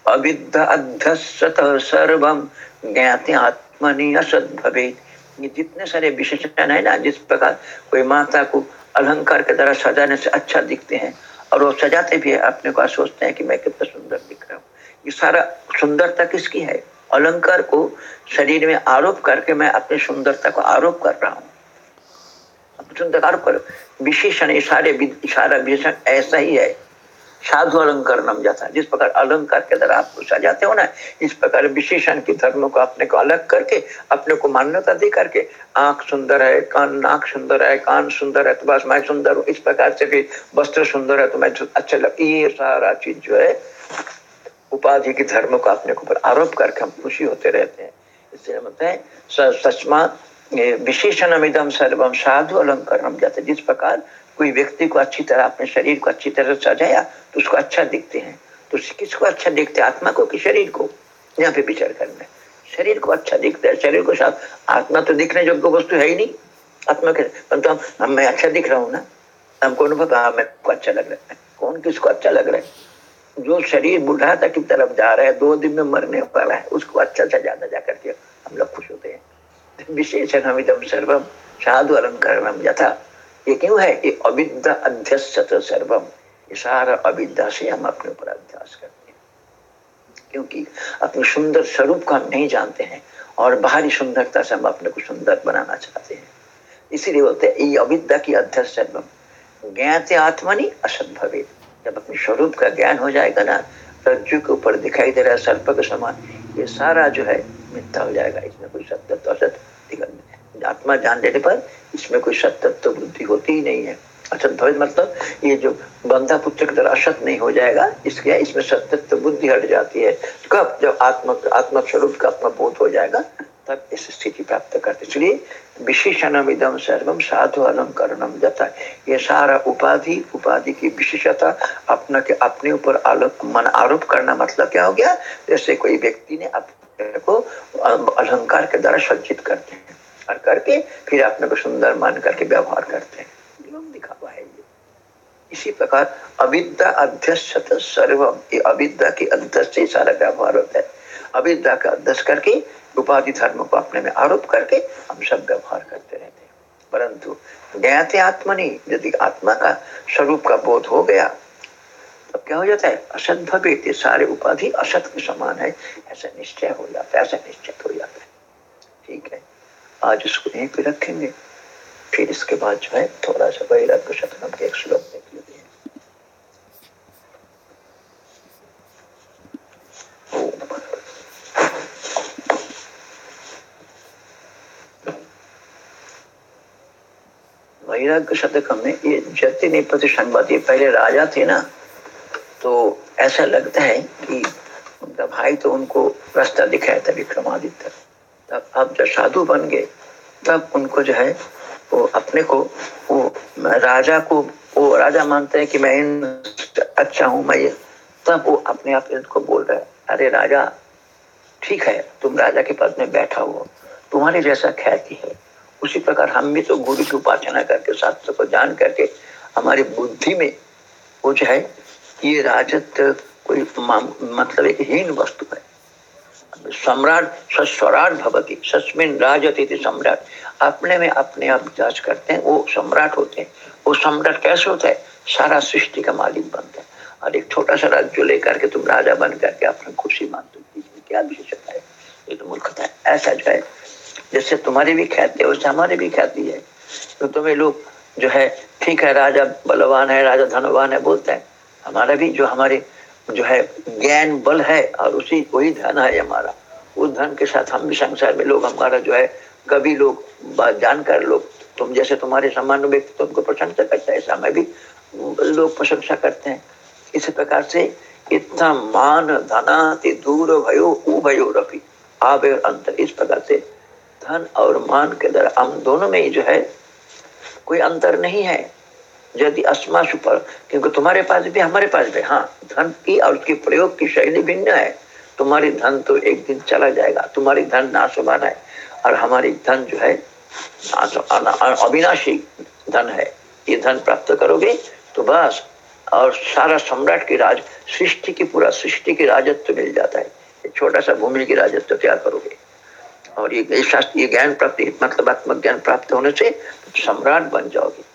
अविद्या अध्यस्त सर्वम ज्ञाते आत्मनि असद भवेद ये जितने सारे विशेषण है ना, जिस प्रकार कोई माता को अलंकार के द्वारा सजाने से अच्छा दिखते हैं, और वो सजाते भी है, अपने को सोचते हैं कि मैं कितना सुंदर दिख रहा हूँ। ये सारा सुंदरता किसकी है? अलंकार को शरीर में आरोप करके मैं अपनी सुंदरता को आरोप कर रहा हूँ। सुंदर आरोप कर। विशेषण सारे सारा विशेषण ऐसा ही है। साधु अलंकार नम जाता है। जिस प्रकार अलंकार के द्वारा आपको सजाते हो ना, इस प्रकार विशेषण के धर्म को अपने को अलग करके, अपने को मान्यता दे करके आँख सुंदर है, कान, नाक सुंदर है, कान सुंदर है तो बस मैं सुंदर हूँ। इस प्रकार से भी वस्त्र सुंदर है तो मैं अच्छा लग, ये सारा चीज़ जो है, उपाधि के धर्म को अपने ऊपर आरोप करके हम खुशी होते रहते हैं। इसलिए मतलब हैं सचमा विशेषण सर्वम साधु अलंकरण जाते जिस प्रकार कोई व्यक्ति को अच्छी तरह, अपने शरीर को अच्छी तरह सजाया तो उसको अच्छा दिखते हैं। तो किसको अच्छा दिखते आत्मा को कि शरीर को? यहाँ पे विचार करना है। शरीर को अच्छा दिखता है, शरीर को साथ आत्मा तो दिखने योग्य वस्तु है ही नहीं। आत्मा के परंतु हम हम मैं अच्छा दिख रहा हूँ ना? हमको अनुभव हाँ मेरे को अच्छा लग रहा है। कौन किसको अच्छा लग रहा है? जो शरीर बुढ़ाता की तरफ़ जा रहा है, दो दिन में मरने वाला है, उसको अच्छा सा ज़्यादा जा करके हम लोग खुश होते हैं। विशेषण हम सर्वम साधु अलंकरण यथा ये क्यों है? ये अविद्या अध्यस्त सर्वम। ये सारा अविद्या से हम अपने ऊपर अभ्यास करते हैं। क्योंकि अपने सुंदर स्वरूप को हम नहीं जानते हैं और बाहरी सुंदरता से हम अपने को सुंदर बनाना चाहते हैं। इसीलिए बोलते हैं, ये अविद्या की अध्यस्त सर्वम। ज्ञाते आत्मनि असत भवे जब अपने स्वरूप का ज्ञान हो जाएगा ना, रज्जु के ऊपर दिखाई दे रहा है, सर्प के समान, ये सारा जो है मिथ्या हो जाएगा। इसमें कोई सत्य तो असत आत्मा जान लेने पर इसमें कोई सत्य तो बुद्धि होती ही नहीं है। असत भवित मतलब ये जो बंधा पुत्र की तरह असत नहीं हो जाएगा इसके इसमें सत्यत्व बुद्धि हट जाती है। कब? जब आत्म आत्म स्वरूप का अपना बोध हो जाएगा, तब इस स्थिति प्राप्त करते। इसलिए विशेषणम इदम सर्वम साधु अलंकरणम जाता ये सारा उपाधि उपाधि की विशेषता अपना के अपने ऊपर मन आरोप करना मतलब क्या हो गया? जैसे कोई व्यक्ति ने अपने को अलंकार के द्वारा सज्जित करते हैं और करके फिर अपने को सुंदर मान करके व्यवहार करते। हैं लोग दिखावा है। इसी प्रकार अविद्या अध्यक्ष सर्वम ये अविद्या के अध्यक्ष से सारा व्यवहार होता है। अविद्या का अध्यक्ष करके उपाधि धर्म को अपने में आरोप करके हम सब व्यवहार करते रहते हैं। परंतु ज्ञाते आत्मनि यदि आत्मा का स्वरूप का बोध हो गया तब क्या हो जाता है? असत भवे सारे उपाधि असत के समान है ऐसा निश्चय हो जाता है ऐसा निश्चित हो जाता है। ठीक है। आज इसको यहीं पे रखेंगे, फिर इसके बाद जो है थोड़ा सा वैराग्य शतनम के एक श्लोक हैं। वैराग्य शतकम में ये जति निपति संवादी पहले राजा थे ना तो ऐसा लगता है कि उनका भाई तो उनको रास्ता दिखाया था विक्रमादित्य। तब आप जब साधु बन गए, तब उनको जो है, वो अपने को, वो राजा को, वो राजा मानते हैं कि मैं इन अच्छा हूँ, मैं तब वो अपने आप इनको बोल रहे अरे राजा, ठीक है, तुम राजा के पद में बैठा हो। तुम्हारे जैसा ख्याति है। उसी प्रकार हम भी तो गुरु की उपासना करके शास्त्र को जान करके, हमारी बुद्धि में वो जो है, ये राजत कोई मतलब एक हीन वस्तु है। सम्राट सस्वराट भवती, सस्मिन राजती सम्राट। अपने में अपने आप विकास करते हैं, वो सम्राट होते हैं। वो सम्राट कैसे होता है? सारा सृष्टि का मालिक बनता है। और एक छोटा सा राज्य लेकर के तुम राजा बन करके अपनी खुशी मानते हो। क्या विशेषता है? ये तो मूर्खता है। ऐसा जो है, जैसे तुम्हारी भी ख्याति है, वैसे हमारी भी ख्याति है। तो तुम्हें लोग जो है, ठीक है, राजा बलवान है, राजा धनवान है, बोलते हैं। हमारा भी जो हमारे जो है ज्ञान बल है और उसी वही धन है हमारा। उस धन के साथ हम भी संसार में लोग, हमारा जो है, कभी लोग जानकर लोग, तुम जैसे तुम्हारे सामान्य व्यक्ति तुमको प्रशंसा करते हैं, ऐसा मैं भी लोग प्रशंसा करते हैं। इस प्रकार से इतना मान धनाति दूर भयो उभयो रफी। आवे और अंतर। इस प्रकार से धन और मान के द्वारा हम दोनों में ही जो है, कोई अंतर नहीं है। यदि अस्माशु पर क्योंकि तुम्हारे पास भी, हमारे पास भी हाँ धन की और उसके प्रयोग की शैली भिन्न है। तुम्हारी धन तो एक दिन चला जाएगा, तुम्हारी धन नाशवान है और हमारी धन जो है अविनाशी धन है। ये धन प्राप्त करोगे तो बस, और सारा सम्राट की राज, सृष्टि की पूरा सृष्टि की राजत्व मिल जाता है। छोटा सा भूमि की राजत्व क्या करोगे? और ये ये ज्ञान प्राप्ति मतलब आत्मक ज्ञान प्राप्त होने से सम्राट बन जाओगे।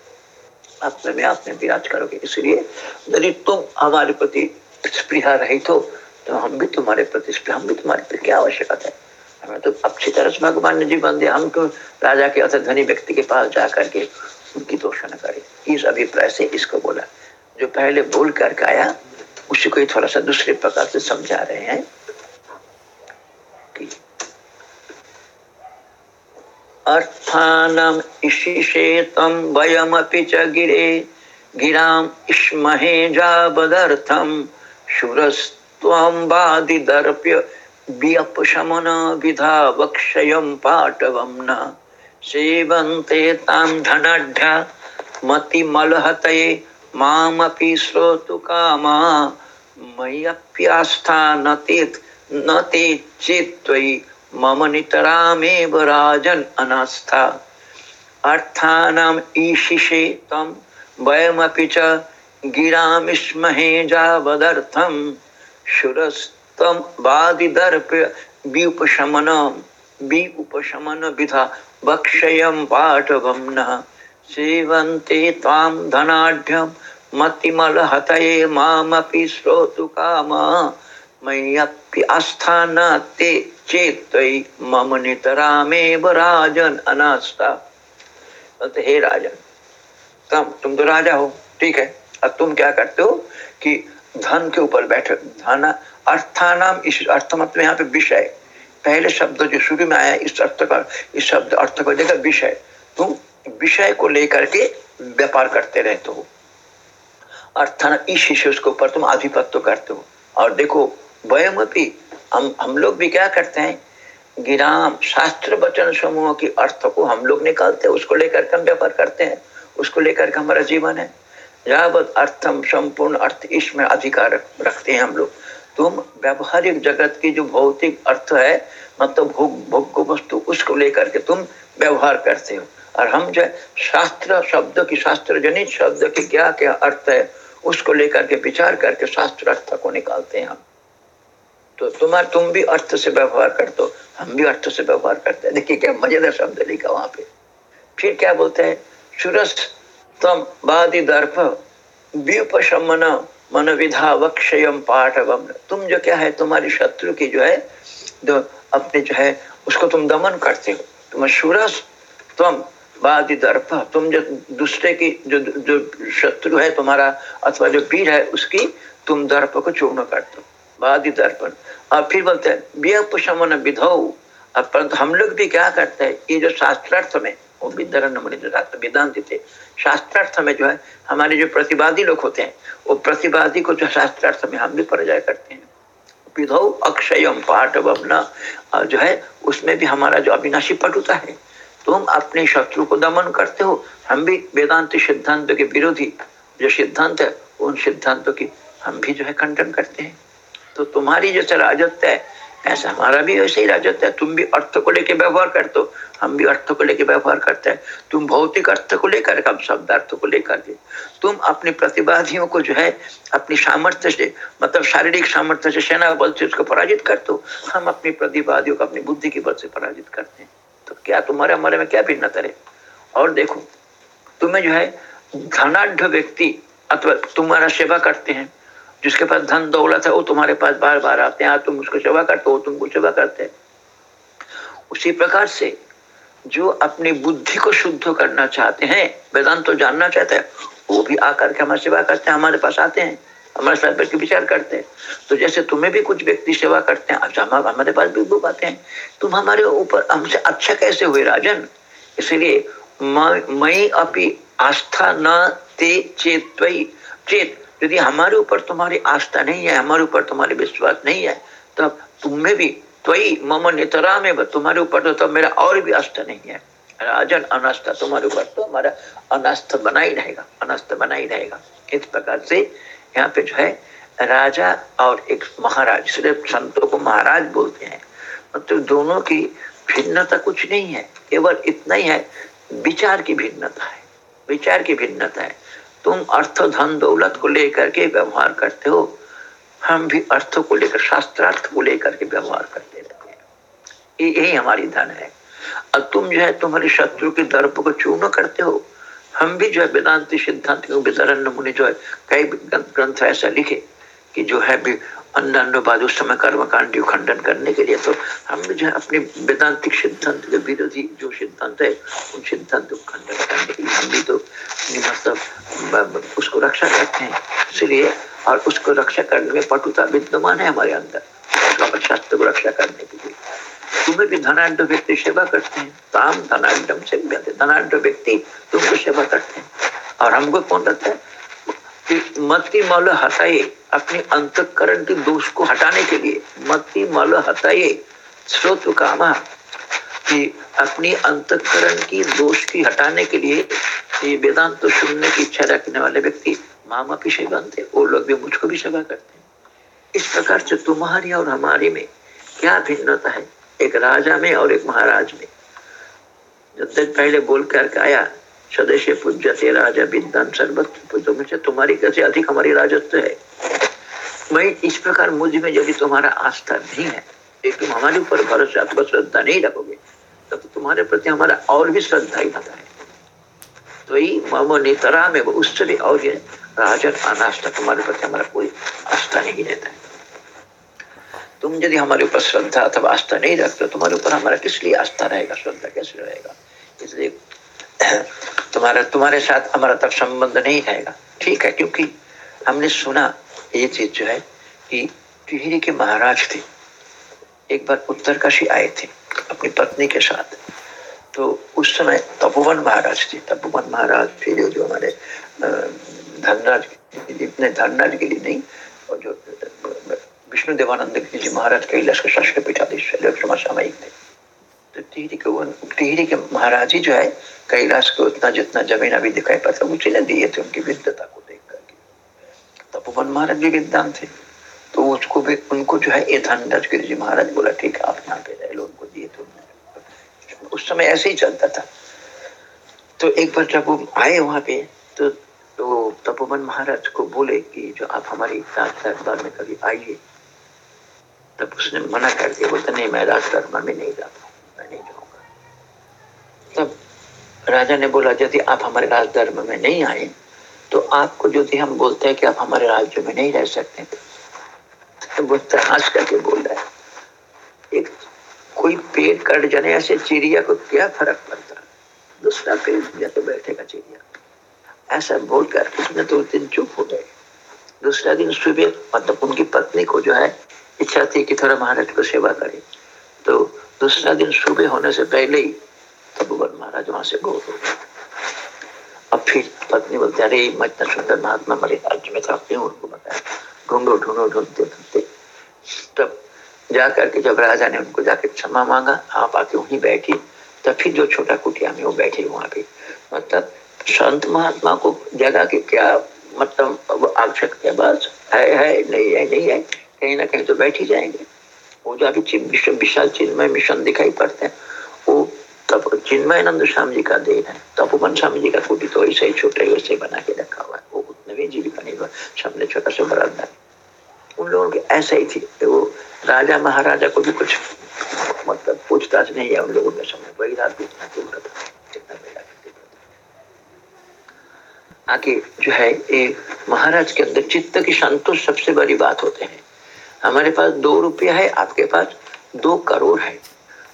अपने में आपने विराज करोगे। इसलिए यदि तुम हमारे प्रति स्प्रिया रही तो, तो हम भी तुम्हारे प्रति हम भी तुम्हारे प्रति क्या आवश्यकता है? हमें तो अच्छी तरह से भगवान ने जीवन दिया। हम क्यों राजा के अर्थात धनी व्यक्ति के पास जा करके उनकी दोषण करे। इस अभिप्राय से इसको बोला। जो पहले बोल करके आया उसी को थोड़ा सा दूसरे प्रकार से समझा रहे हैं। अर्थानम इशिषेतम वयमपि च गिरे। गिराम इष्महे जाबदर्थम शुरस्त्वं वादिदर्प्य वियपशमन विधा वक्षयं पाटवं न। सेवन्ते तां धनाढ्या मतिमलहतये मामपि श्रोतु कामा। मय्यप्यास्था न ते न ते चेत्त्वयि मम नितरामेव राजन अनास्था। अर्थानाम ईशिषे तम वयमपि च गिरामिस्महे जावदर्थम शुरस्तम वादिदर्प विपशमन विपशमन विधा भक्षयं पाठवं न सेवन्ते त्वां धनाढ्यं मतिमलहतये मामपि श्रोतु कामा। ते चेतई मम नितरामेव राजन अनास्ता। तो हे राजन तम तुम तो राजा हो, ठीक है? अब तुम क्या करते हो कि धन के ऊपर बैठे धन अर्थानाम, इस अर्थ मतलब यहाँ पे विषय। पहले शब्द जो शुरू में आया, इस अर्थ का, इस शब्द, अर्थ को देखा विषय। तुम विषय को लेकर के व्यापार करते रहते हो। अर्थान, इस शिष्य के ऊपर तुम आधिपत्य करते हो। और देखो वयमपि हम हम लोग भी क्या करते हैं? गिराम शास्त्र वचन समूह के अर्थ को हम लोग निकालते हैं, उसको लेकर हम व्यापार करते हैं। उसको लेकर के हमारा जीवन है। यावत अर्थम संपूर्ण अर्थ इसमें अधिकार रखते हैं हम लोग। तुम व्यवहारिक जगत की जो भौतिक अर्थ है मतलब भोग भोग वस्तु, उसको लेकर के तुम व्यवहार करते हो। और हम जो शास्त्र शब्द की शास्त्र जनित शब्द की क्या क्या अर्थ है, उसको लेकर के विचार करके शास्त्र अर्थ को निकालते हैं हम। तो तुम्हारा तुम भी अर्थ से व्यवहार कर दो हम भी अर्थ से व्यवहार करते हैं। देखिए क्या मज़ेदार शब्द लिखा वहाँ पे। फिर क्या बोलते हैं? सुरस तम बादी दर्प व्युपशमन मन विधा वक्षयम पाठवम। तुम जो क्या है, तुम्हारी शत्रु की जो है, जो अपने जो है, उसको तुम दमन करते हो। तुम सूरस तुम बादी दर्प, तुम जो दूसरे की जो जो शत्रु है, तुम्हारा अथवा जो वीर है, उसकी तुम दर्प को चूर्ण करते हो। और फिर बोलते हैं व्यपशमन विधौ। परंतु हम लोग भी क्या करते हैं, ये जो शास्त्रार्थ में, वो विद्यारण वेदांत थे, शास्त्रार्थ में जो है, हमारे जो प्रतिवादी लोग होते हैं, वो प्रतिवादी को जो शास्त्रार्थ में हम भी पराजय करते हैं। अक्षयम पाठ जो है, उसमें भी हमारा जो अविनाशी पटुता है, तुम अपने शत्रु को दमन करते हो। हम भी वेदांत सिद्धांत के विरोधी जो सिद्धांत है, उन सिद्धांतों की हम भी जो है खंडन करते हैं। तो तुम्हारी जैसे राजत्व है, ऐसा हमारा भी वैसे ही राजत्व है। तुम भी अर्थ को लेके व्यवहार करते हो, हम भी अर्थ को लेके व्यवहार करते हैं। तुम भौतिक अर्थ को लेकर, हम शब्द अर्थ को लेकर के तुम अपने प्रतिवादियों को जो है, अपनी सामर्थ्य से मतलब शारीरिक सामर्थ्य से सेना बल से उसको पराजित करते हो। हम अपनी प्रतिवादियों को अपनी बुद्धि के बल से पराजित करते हैं। तो क्या तुम्हारे हमारे में क्या भिन्नता है और देखो, तुम्हें जो है धनाढ़ व्यक्ति अथवा तुम्हारा सेवा करते हैं। जिसके पास धन दौलत है, वो तुम्हारे पास बार बार आते हैं। तुम उसको सेवा करते हो तुमको सेवा करते हैं। उसी प्रकार से जो अपनी बुद्धि को शुद्ध करना चाहते हैं, वेदांत तो जानना चाहते हैं, वो भी आकर के हमारी सेवा करते हैं, हमारे पास आते हैं, हमारे साथ बैठ के विचार करते हैं। तो जैसे तुम्हें भी कुछ व्यक्ति सेवा करते हैं अच्छा हम हमारे पास भी वो बातें हैं। तुम हमारे ऊपर, हमसे अच्छा कैसे हुए, राजन? इसलिए मई अपनी आस्था न ते चेत चेत। यदि हमारे ऊपर तुम्हारी आस्था नहीं है, हमारे ऊपर तुम्हारे विश्वास नहीं है तब तो तुम्हें भी त्वई मम नितरा में तुम्हारे ऊपर तो मेरा और भी आस्था नहीं है। राजन, अनास्था तुम्हारे ऊपर तो हमारा अनास्थ बना ही रहेगा, अनास्थ बना ही रहेगा। इस प्रकार से यहाँ पे जो है, राजा और एक महाराज सिर्फ़ संतों को महाराज बोलते हैं। मतलब दोनों की भिन्नता कुछ नहीं है, केवल इतना ही है, विचार की भिन्नता है, विचार की भिन्नता है। तुम अर्थ धन दौलत को लेकर के व्यवहार करते हो। हम भी अर्थ को लेकर, शास्त्रार्थ को लेकर के व्यवहार करते रहते हैं। यही हमारी धन है। और तुम जो है तुम्हारे शत्रु के दर्प को चूर्ण करते हो। हम भी जो है वेदांति सिद्धांत विदरण मुनि जो है कई ग्रंथ ऐसा लिखे। कि जो है भी अन्य बाद उस समय कर्म कांड खंडन करने के लिए तो हम जो है अपने वेदांतिक सिद्धांत के विरोधी जो सिद्धांत है, उन सिद्धांत को खंडन करने के लिए हम भी तो मतलब उसको रक्षा करते हैं। इसलिए, और उसको रक्षा करने में पटुता विद्यमान है हमारे अंदर। शास्त्र को रक्षा करने के लिए। तुम्हें भी धनाढ़ व्यक्ति सेवा करते हैं। ताम धनाढ़ से धनाढ़ व्यक्ति तुमको सेवा करते हैं। और हमको कौन रहता है? कि मति मल हटाए अपने अंतकरण के दोष को हटाने के लिए। मति मल हटाए स्रोत कामा, कि अपनी अंतकरण की दोष की हटाने के लिए ये वेदांत तो सुनने की इच्छा रखने वाले व्यक्ति मामा भी सेवा बनते वो लोग भी मुझको भी सेवा करते हैं। इस प्रकार से तुम्हारी और हमारी में क्या भिन्नता है? एक राजा में और एक महाराज में। जब तक पहले बोल करके आया सदस्य पूज्य राजा विद्वान सर्वत्र से तुम्हारी कैसे अधिक हमारी राजत्व है? मैं इस प्रकार मुझमें यदि तुम्हारा आस्था नहीं है तुम हमारे ऊपर भरोसा अथवा श्रद्धा नहीं रखोगे तब तो तुम्हारे प्रति हमारा और भी श्रद्धा ही होता है। तो ही मम नेतरा में वो उससे भी और ये राजन अनास्था, तुम्हारे प्रति हमारा कोई आस्था नहीं रहता है। तुम यदि हमारे ऊपर श्रद्धा अथवा आस्था नहीं रखते तुम्हारे ऊपर हमारा किस लिए आस्था रहेगा, श्रद्धा कैसे रहेगा? इसलिए तुम्हारा तुम्हारे साथ हमारा तब संबंध नहीं रहेगा। ठीक है, क्योंकि हमने सुना ये चीज़ जो है कि टिहरी के महाराज थे। एक बार उत्तरकाशी आए थे अपनी पत्नी के साथ। तो उस समय तपोवन महाराज थे। तपोवन महाराज, फिर जो हमारे धनराज इतने धनराज के लिए नहीं, और जो विष्णु देवानंद जी महाराज, कैलाश के शास्त्र पीठाधीश थे तो टिहरी के टिहरी के महाराज ही जो है कैलाश को उतना जितना ज़मीन अभी दिखाई पड़ता, वो चले दिए थे उनकी विद्वता को देख करके। तपोवन महाराज भी विद्वान थे। तो उसको भी, उनको जो है ये धनराज गिरी जी महाराज बोला, ठीक है, आप यहाँ पे रह लो, उनको दिए तो उस समय ऐसे ही चलता था। तो एक बार जब वो आए वहाँ पे तो तो तपोवन महाराज को बोले कि, जो आप हमारी राज दरबार में कभी आइए। तब उसने मना कर दिया, बोलते, नहीं, मैं राज दरबार में नहीं जाता मैं नहीं जाऊँगा। तब राजा ने बोला, यदि आप हमारे राज धर्म में नहीं आए तो आपको यदि हम बोलते हैं कि आप हमारे राज्य में नहीं रह सकते। तो वो तराश करके बोल रहा है, एक, कोई पेड़ कट जाने ऐसे चिड़िया को क्या फ़र्क पड़ता? दूसरा पेड़ जाके बैठेगा चिड़िया। ऐसा बोल कर उसने तो उस दिन चुप हो गए। दूसरा दिन सुबह मतलब उनकी पत्नी को जो है, इच्छा थी कि थोड़ा महाराज को सेवा करे। तो दूसरा दिन सुबह होने से पहले ही तपोवन महाराज वहाँ से गौर हो गए। अब फिर पत्नी बोलते, अरे, मैं इतना सुंदर महात्मा मेरे राज्य में था उनको बताया। ढूंढो ढूंढो, ढूंढते ढूंढते। तब जा करके जब राजा ने उनको जाके क्षमा मांगा, आप आके वहीं बैठी। तब फिर जो छोटा कुटिया में वो बैठे वहाँ पे। मतलब संत महात्मा को जगह के क्या मतलब आवश्यकता बस है है, नहीं है नहीं है। कहीं ना कहीं तो बैठ ही जाएँगे। वो जो अभी विशाल चिन्ह में मिशन दिखाई पड़ते हैं। तब चिन्मयानंद स्वामी जी का देन है तपोवन स्वामी जी का कुटी तो ऐसे ही छोटे वैसे बना के रखा हुआ है। वो उतने भी जीविका हुआ सबने छोटा सा बराबर उन लोगों के ऐसे ही थी। तो वो राजा महाराजा को भी कुछ मतलब पूछताछ नहीं है उन लोगों के समय वही रात इतना चलता था आगे जो है, ये महाराज के अंदर चित्त की संतोष सबसे बड़ी बात होते हैं। हमारे पास दो रुपया है, आपके पास दो करोड़ है।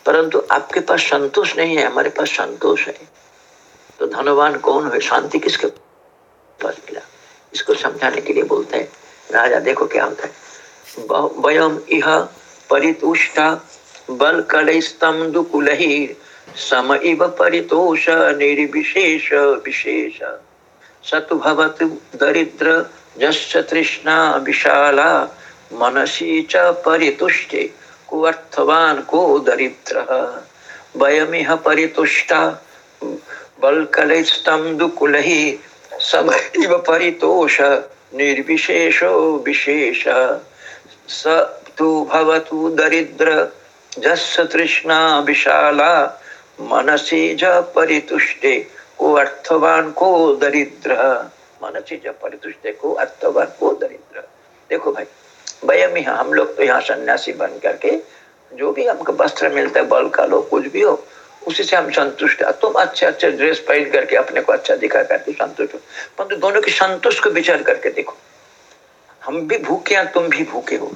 परंतु आपके पास संतोष नहीं है, हमारे पास संतोष है। तो धनवान कौन है? शांति किसके पास मिला? इसको समझाने के लिए बोलते हैं। राजा, देखो क्या होता है। वयम इह परितुष्टा बल कलस्तम दुकुलहीर सम इव परितोष निर्विशेष विशेष। सतु भवत दरिद्र जस्य तृष्णा विशाला मनसी च परितुष्टे। को अर्थवान को दरिद्र। वयमिह परितुष्टा। बलकलस्तम दुकुलही सब परितोष। निर्विशेषो विशेष। स तु भवतु दरिद्र। जस्य तृष्णा विशाला। मनसी ज परितुष्टे। को अर्थवान को दरिद्र। मनसी ज परितुष्टे। को अर्थवान को दरिद्र। देखो भाई। वयम यहाँ हम लोग तो यहाँ सन्यासी बन करके जो भी हमको वस्त्र मिलता है बल का लो कुछ भी हो उसी से हम संतुष्ट है। तुम अच्छे अच्छे ड्रेस पहन करके अपने को अच्छा दिखा करके संतुष्ट हो। परंतु दोनों के संतुष्ट को विचार करके देखो। हम भी भूखे हैं तुम भी भूखे हो।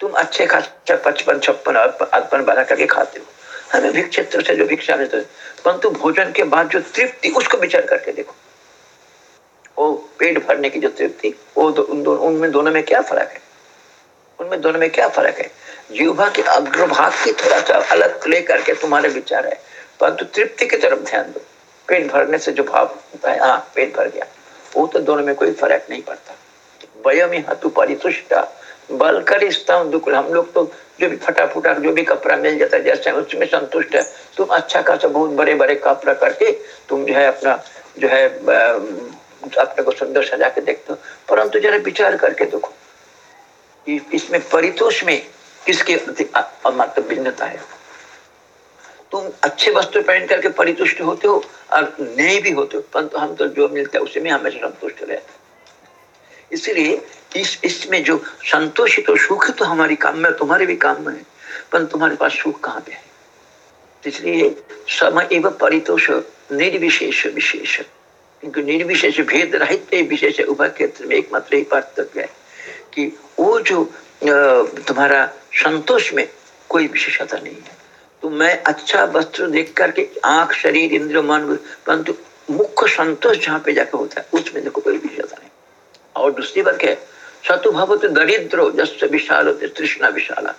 तुम अच्छे खासा पचपन छप्पन अर्पण बना करके खाते हो। हमें भिक्ष क्षेत्र से जो भिक्षा मिलते परंतु भोजन के बाद जो तृप्ति उसको विचार करके देखो। वो पेट भरने की जो तृप्ति वो दो, उन दो, उनमें दोनों में क्या फ़र्क है? उनमें दोनों में क्या फ़र्क है? जीवा के अग्रभाग की थोड़ा सा अलग लेकर के तुम्हारे विचार है। परंतु तृप्ति की तरफ़ ध्यान दो। पेट भरने से जो भाव है पेट भर गया। वो तो दोनों में कोई फ़र्क नहीं पड़ता। वयम हतु परितुष्टा। बल दुख हम लोग तो जो भी फटा फुटा जो भी कपड़ा मिल जाता है, जैसे उसमें संतुष्ट है, तुम अच्छा खासा बहुत बड़े बड़े कपड़ा करके तुम जो है अपना, जो है अपने को सुंदर सजा के देखते हो। परंतु जरा विचार करके देखो। इसमें परितोष में किसके मतलब भिन्नता है? तुम अच्छे वस्त्र पहन करके परितुष्ट होते हो और नहीं भी होते हो, परंतु हम तो जो मिलता है उसी में हमेशा संतुष्ट रहते इसलिए इस इसमें जो संतोषित और सुख तो हमारी काम में तुम्हारे भी काम में है पर तुम्हारे पास सुख कहाँ पे है? इसलिए समय एवं परितोष निर्विशेष विशेष, क्योंकि निर्विशेष भेद रहित विशेष उभय क्षेत्र में एकमात्र ही पार्थक्य है। कि वो जो तुम्हारा संतोष में कोई विशेषता नहीं है। तो मैं अच्छा वस्त्र देख करके आँख, शरीर इंद्र मन, परंतु मुख्य संतोष जहाँ पे जाकर होता है, उसमें देखो कोई विशेषता नहीं। और दूसरी बात क्या है? सतु भवत दरिद्र जस विशाल तृष्णा विशाला।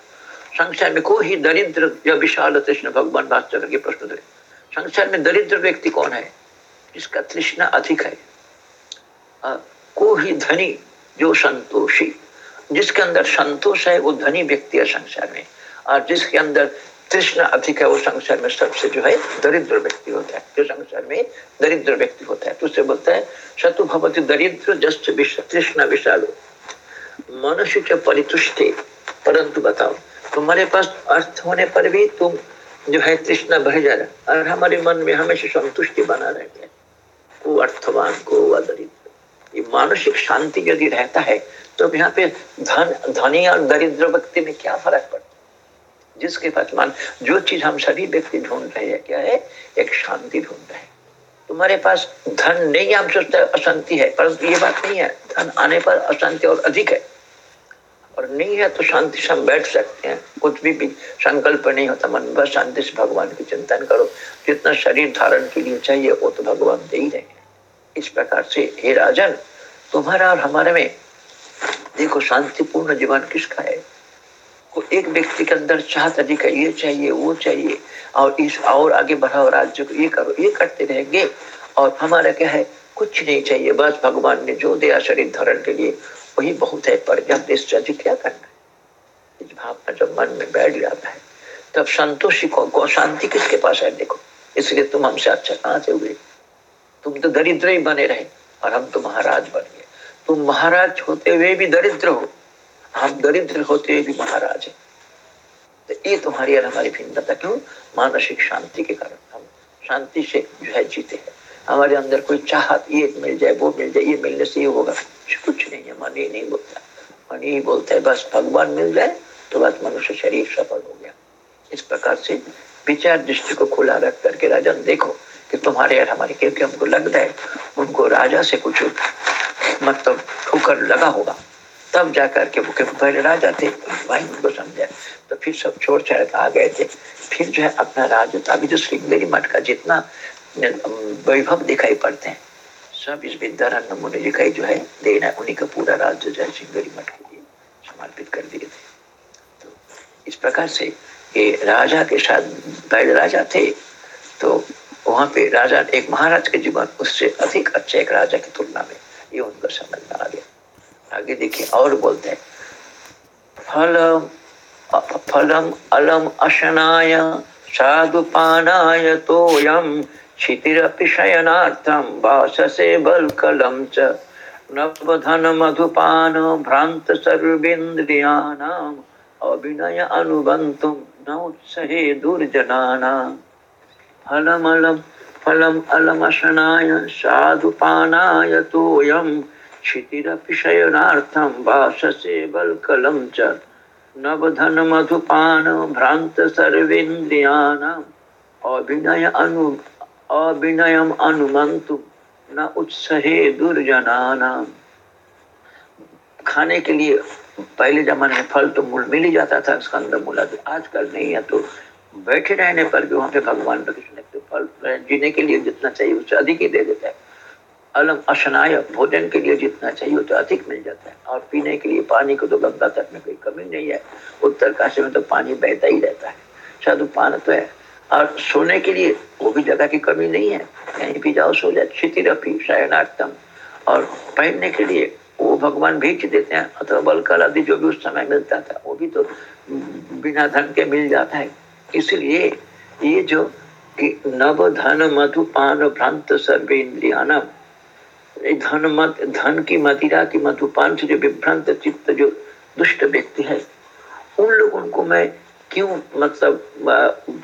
संसार में को ही दरिद्र या विशाल तृष्ण, भगवान भास्कर के प्रश्न दे संसार में दरिद्र व्यक्ति कौन है? जिसका तृष्णा अधिक है। को ही धनी जो संतोषी जिसके अंदर संतोष है, वो धनी व्यक्ति है संसार में। और जिसके अंदर तृष्णा अधिक है, वो संसार में सबसे जो है, दरिद्र व्यक्ति होता है। जो संसार में दरिद्र व्यक्ति होता है तो उससे बोलता है, शत्रु भवती दरिद्र जस्ट तृष्णा विशाल। मनुष्य परितुष्टे। परंतु बताओ, तुम्हारे पास अर्थ होने पर भी तुम जो है, तृष्णा भर जा रहा और हमारे मन में हमेशा संतुष्टि बना रहते हैं। को अर्थवान को दरिद्र। ये मानसिक शांति यदि रहता है तो यहाँ पे धन धनी और दरिद्र व्यक्ति में क्या फ़र्क पड़ता जिसके पास मान जो चीज़ हम सभी व्यक्ति ढूंढ रहे हैं क्या है? एक शांति ढूंढ रहे हैं। तुम्हारे पास धन नहीं हम सोचते अशांति है परंतु ये बात नहीं है। धन आने पर अशांति और अधिक है। और नहीं है तो शांति से हम बैठ सकते हैं। कुछ भी, भी संकल्प नहीं होता मन बस शांति से भगवान की चिंतन करो। जितना शरीर धारण के लिए चाहिए वो तो भगवान दे ही रहे इस प्रकार से हे राजन तुम्हारा और हमारे में देखो, शांतिपूर्ण जीवन किसका है? को एक व्यक्ति के अंदर चाहत अधिक है ये चाहिए, वो चाहिए, और इस और आगे बढ़ाओ, राज्य को ये करो, ये करते रहेंगे। और हमारा क्या है, कुछ नहीं चाहिए, बस भगवान ने जो दिया शरीर धारण के लिए, वही बहुत है, पर जब इससे अधिक क्या करना है? इस भावना जब मन में बैठ जाता है, तब संतोषी को शांति किसके पास है? देखो, इसलिए तुम हमसे अच्छा कहाँ से हुए? तुम तो दरिद्र ही बने रहे, और हम तो महाराज बन। गए तुम महाराज होते हुए भी दरिद्र हो। हम दरिद्र होते हुए भी महाराज है। तो ये तुम्हारी और हमारी भिन्नता क्यों? मानसिक शांति के कारण। हम शांति से जो है जीते हैं। हमारे अंदर कोई चाहत, ये मिल जाए, वो मिल जाए, ये मिलने से ये होगा। कुछ नहीं है, मन ये नहीं बोलता। मन यही बोलता है, बस भगवान मिल जाए तो बस मनुष्य शरीर सफल हो गया। इस प्रकार से विचार दृष्टि को खुला रख करके राजन देखो कि तुम्हारे और हमारे क्योंकि हमको लगता है उनको राजा से कुछ मतलब ठोकर लगा होगा। तब जाकर के वो पहले राजा थे, भाई उनको समझा। तो फिर सब छोड़ छाड़ आ गए थे। फिर जो है अपना राज अभी तो श्रृंगेरी मठ का जितना वैभव दिखाई पड़ते हैं, सब इस विद्यारण्य मुनि जी का जो है देना उन्हीं का पूरा राज्य जो है सिंगरी मठ के लिए समर्पित कर दिए थे। तो इस प्रकार से ये राजा के साथ पहले राजा थे तो वहाँ पे राजा, एक महाराज के जीवन, उससे अधिक अच्छे एक राजा की तुलना में ये उनको समझ में आ गया आगे देखिए, और बोलते हैं, फलम फलम अलम अशनाय, साधुपानाय तोयम, क्षितिरपि शयनार्थम वाससे बलकलम च, नवधन मधुपान, भ्रांत सर्वेन्द्रियाणाम अभिनय अनुबंतुम न उत्सहे दुर्जनानाम फलमलम फलम अलमशनाय, साधुपानाय तोयम, क्षितिरपि शयनार्थम, वाससे बलकलम च। नवधन मधुपान भ्रांत अभिनय अनु, अभिनयम अनुमंतु न उत्सहे दुर्जनाना खाने के लिए पहले जमाने में फल तो मूल मिल ही जाता था, स्कंद मूला। आजकल नहीं है तो बैठे रहने पर भी वहाँ पे भगवान कृष्ण फल जीने के लिए जितना चाहिए उससे अधिक ही दे देता है। अलम अशनाय, भोजन के लिए जितना चाहिए तो अधिक मिल जाता है। और पीने के लिए पानी को तो गंगा तक में कोई कमी नहीं है। उत्तर काशी में तो पानी बहता ही रहता है। साधु पान तो है। और सोने के लिए वो भी जगह की कमी नहीं है। कहीं भी जाओ, सो जाए क्षितिरपी शयनार्थम और पहनने के लिए वो भगवान भेज देते हैं। अथवा बलकल आदि जो भी उस समय मिलता था, वो भी तो बिना धन के मिल जाता है। इसलिए ये जो कि नव धन मधु पान भ्रांत सर्वे इंद्रियानम धन मत, धन की मदिरा की मधुपान से जो विभ्रांत चित्त जो दुष्ट व्यक्ति है, उन लोगों को मैं क्यों मतलब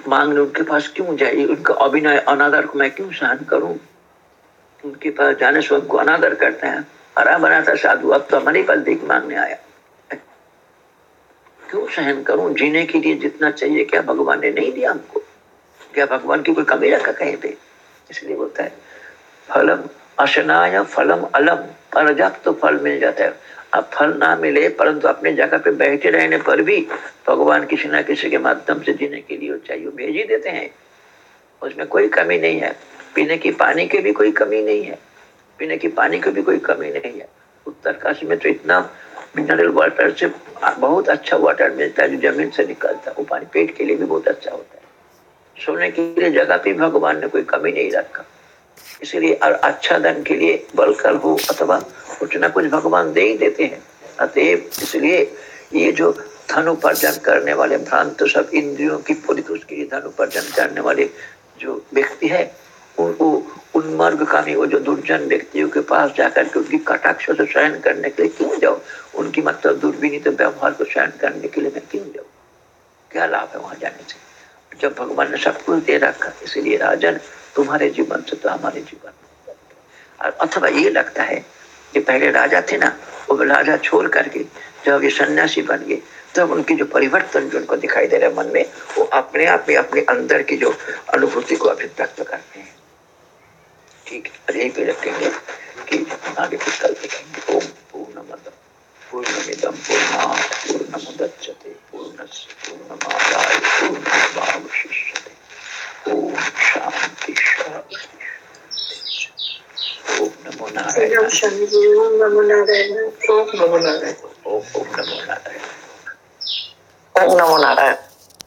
मांगने उनके पास क्यों जाए? उनका अभिनय अनादर को मैं क्यों सहन करूँ? उनके पास जाने से उनको अनादर करते हैं। हरा बना था साधु अब तो हमारे पास देख मांगने आया। क्यों सहन करूँ? जीने के लिए जितना चाहिए, क्या भगवान ने नहीं दिया हमको? क्या भगवान की कोई कमी रखा कहीं पे इसलिए बोलता है। फलम अशनाय फलम अलम, पर्याप्त तो फल मिल जाता है। अब फल ना मिले, परंतु अपने जगह पे बैठे रहने पर भी भगवान किसी ना किसी के माध्यम से जीने के लिए चाहिए भेज ही देते हैं। उसमें कोई कमी नहीं है। पीने की पानी की भी कोई कमी नहीं है। पीने की पानी की भी कोई कमी नहीं है। उत्तर काशी में तो इतना मिनरल वाटर से बहुत अच्छा वाटर मिलता है जो ज़मीन से निकलता है। वो पानी पेट के लिए भी बहुत अच्छा होता है। सोने के लिए जगह पे भगवान ने कोई कमी नहीं रखा। इसलिए अच्छा धन के लिए बलकल हो अथवा कुछ ना कुछ भगवान दे ही देते हैं। अतएव इसलिए ये जो धन उपार्जन करने वाले भ्रांत तो सब इंद्रियों की पूरी उसके लिए धन उपार्जन करने वाले जो व्यक्ति है, उनको उन्मार्ग कामी वो जो दुर्जन व्यक्तियों के पास जाकर के उनकी कटाक्ष से शयन करने के लिए क्यों जाओ उनकी मतलब दुर्विनीत व्यवहार को शयन करने के लिए मैं क्यों जाऊँ? क्या लाभ है वहाँ जाने से? जब भगवान ने सब कुछ दे रखा, इसलिए राजन तुम्हारे जीवन से तो हमारे जीवन। अथवा ये लगता है कि पहले राजा थे ना, वो राजा छोड़ करके जब ये सन्यासी बन गए, तब उनकी जो परिवर्तन जो उनको दिखाई दे रहा मन में, वो अपने आप में अपने अंदर की जो अनुभूति को अभिव्यक्त करते हैं। ठीक है यही पे रखेंगे कि आगे कुछ कल देखेंगे ओम पूर्ण मद पूर्णमिदम पूर्णात् पूर्णमुदच्यते पूर्णस्य पूर्णमादाय पूर्णमेवावशिष्यते ओम शांति शांति ओम नमो नारायण। ओम नमो नारायण ओम नमो नारायण। ओम नमो नारायण। ओम नमो नारायण।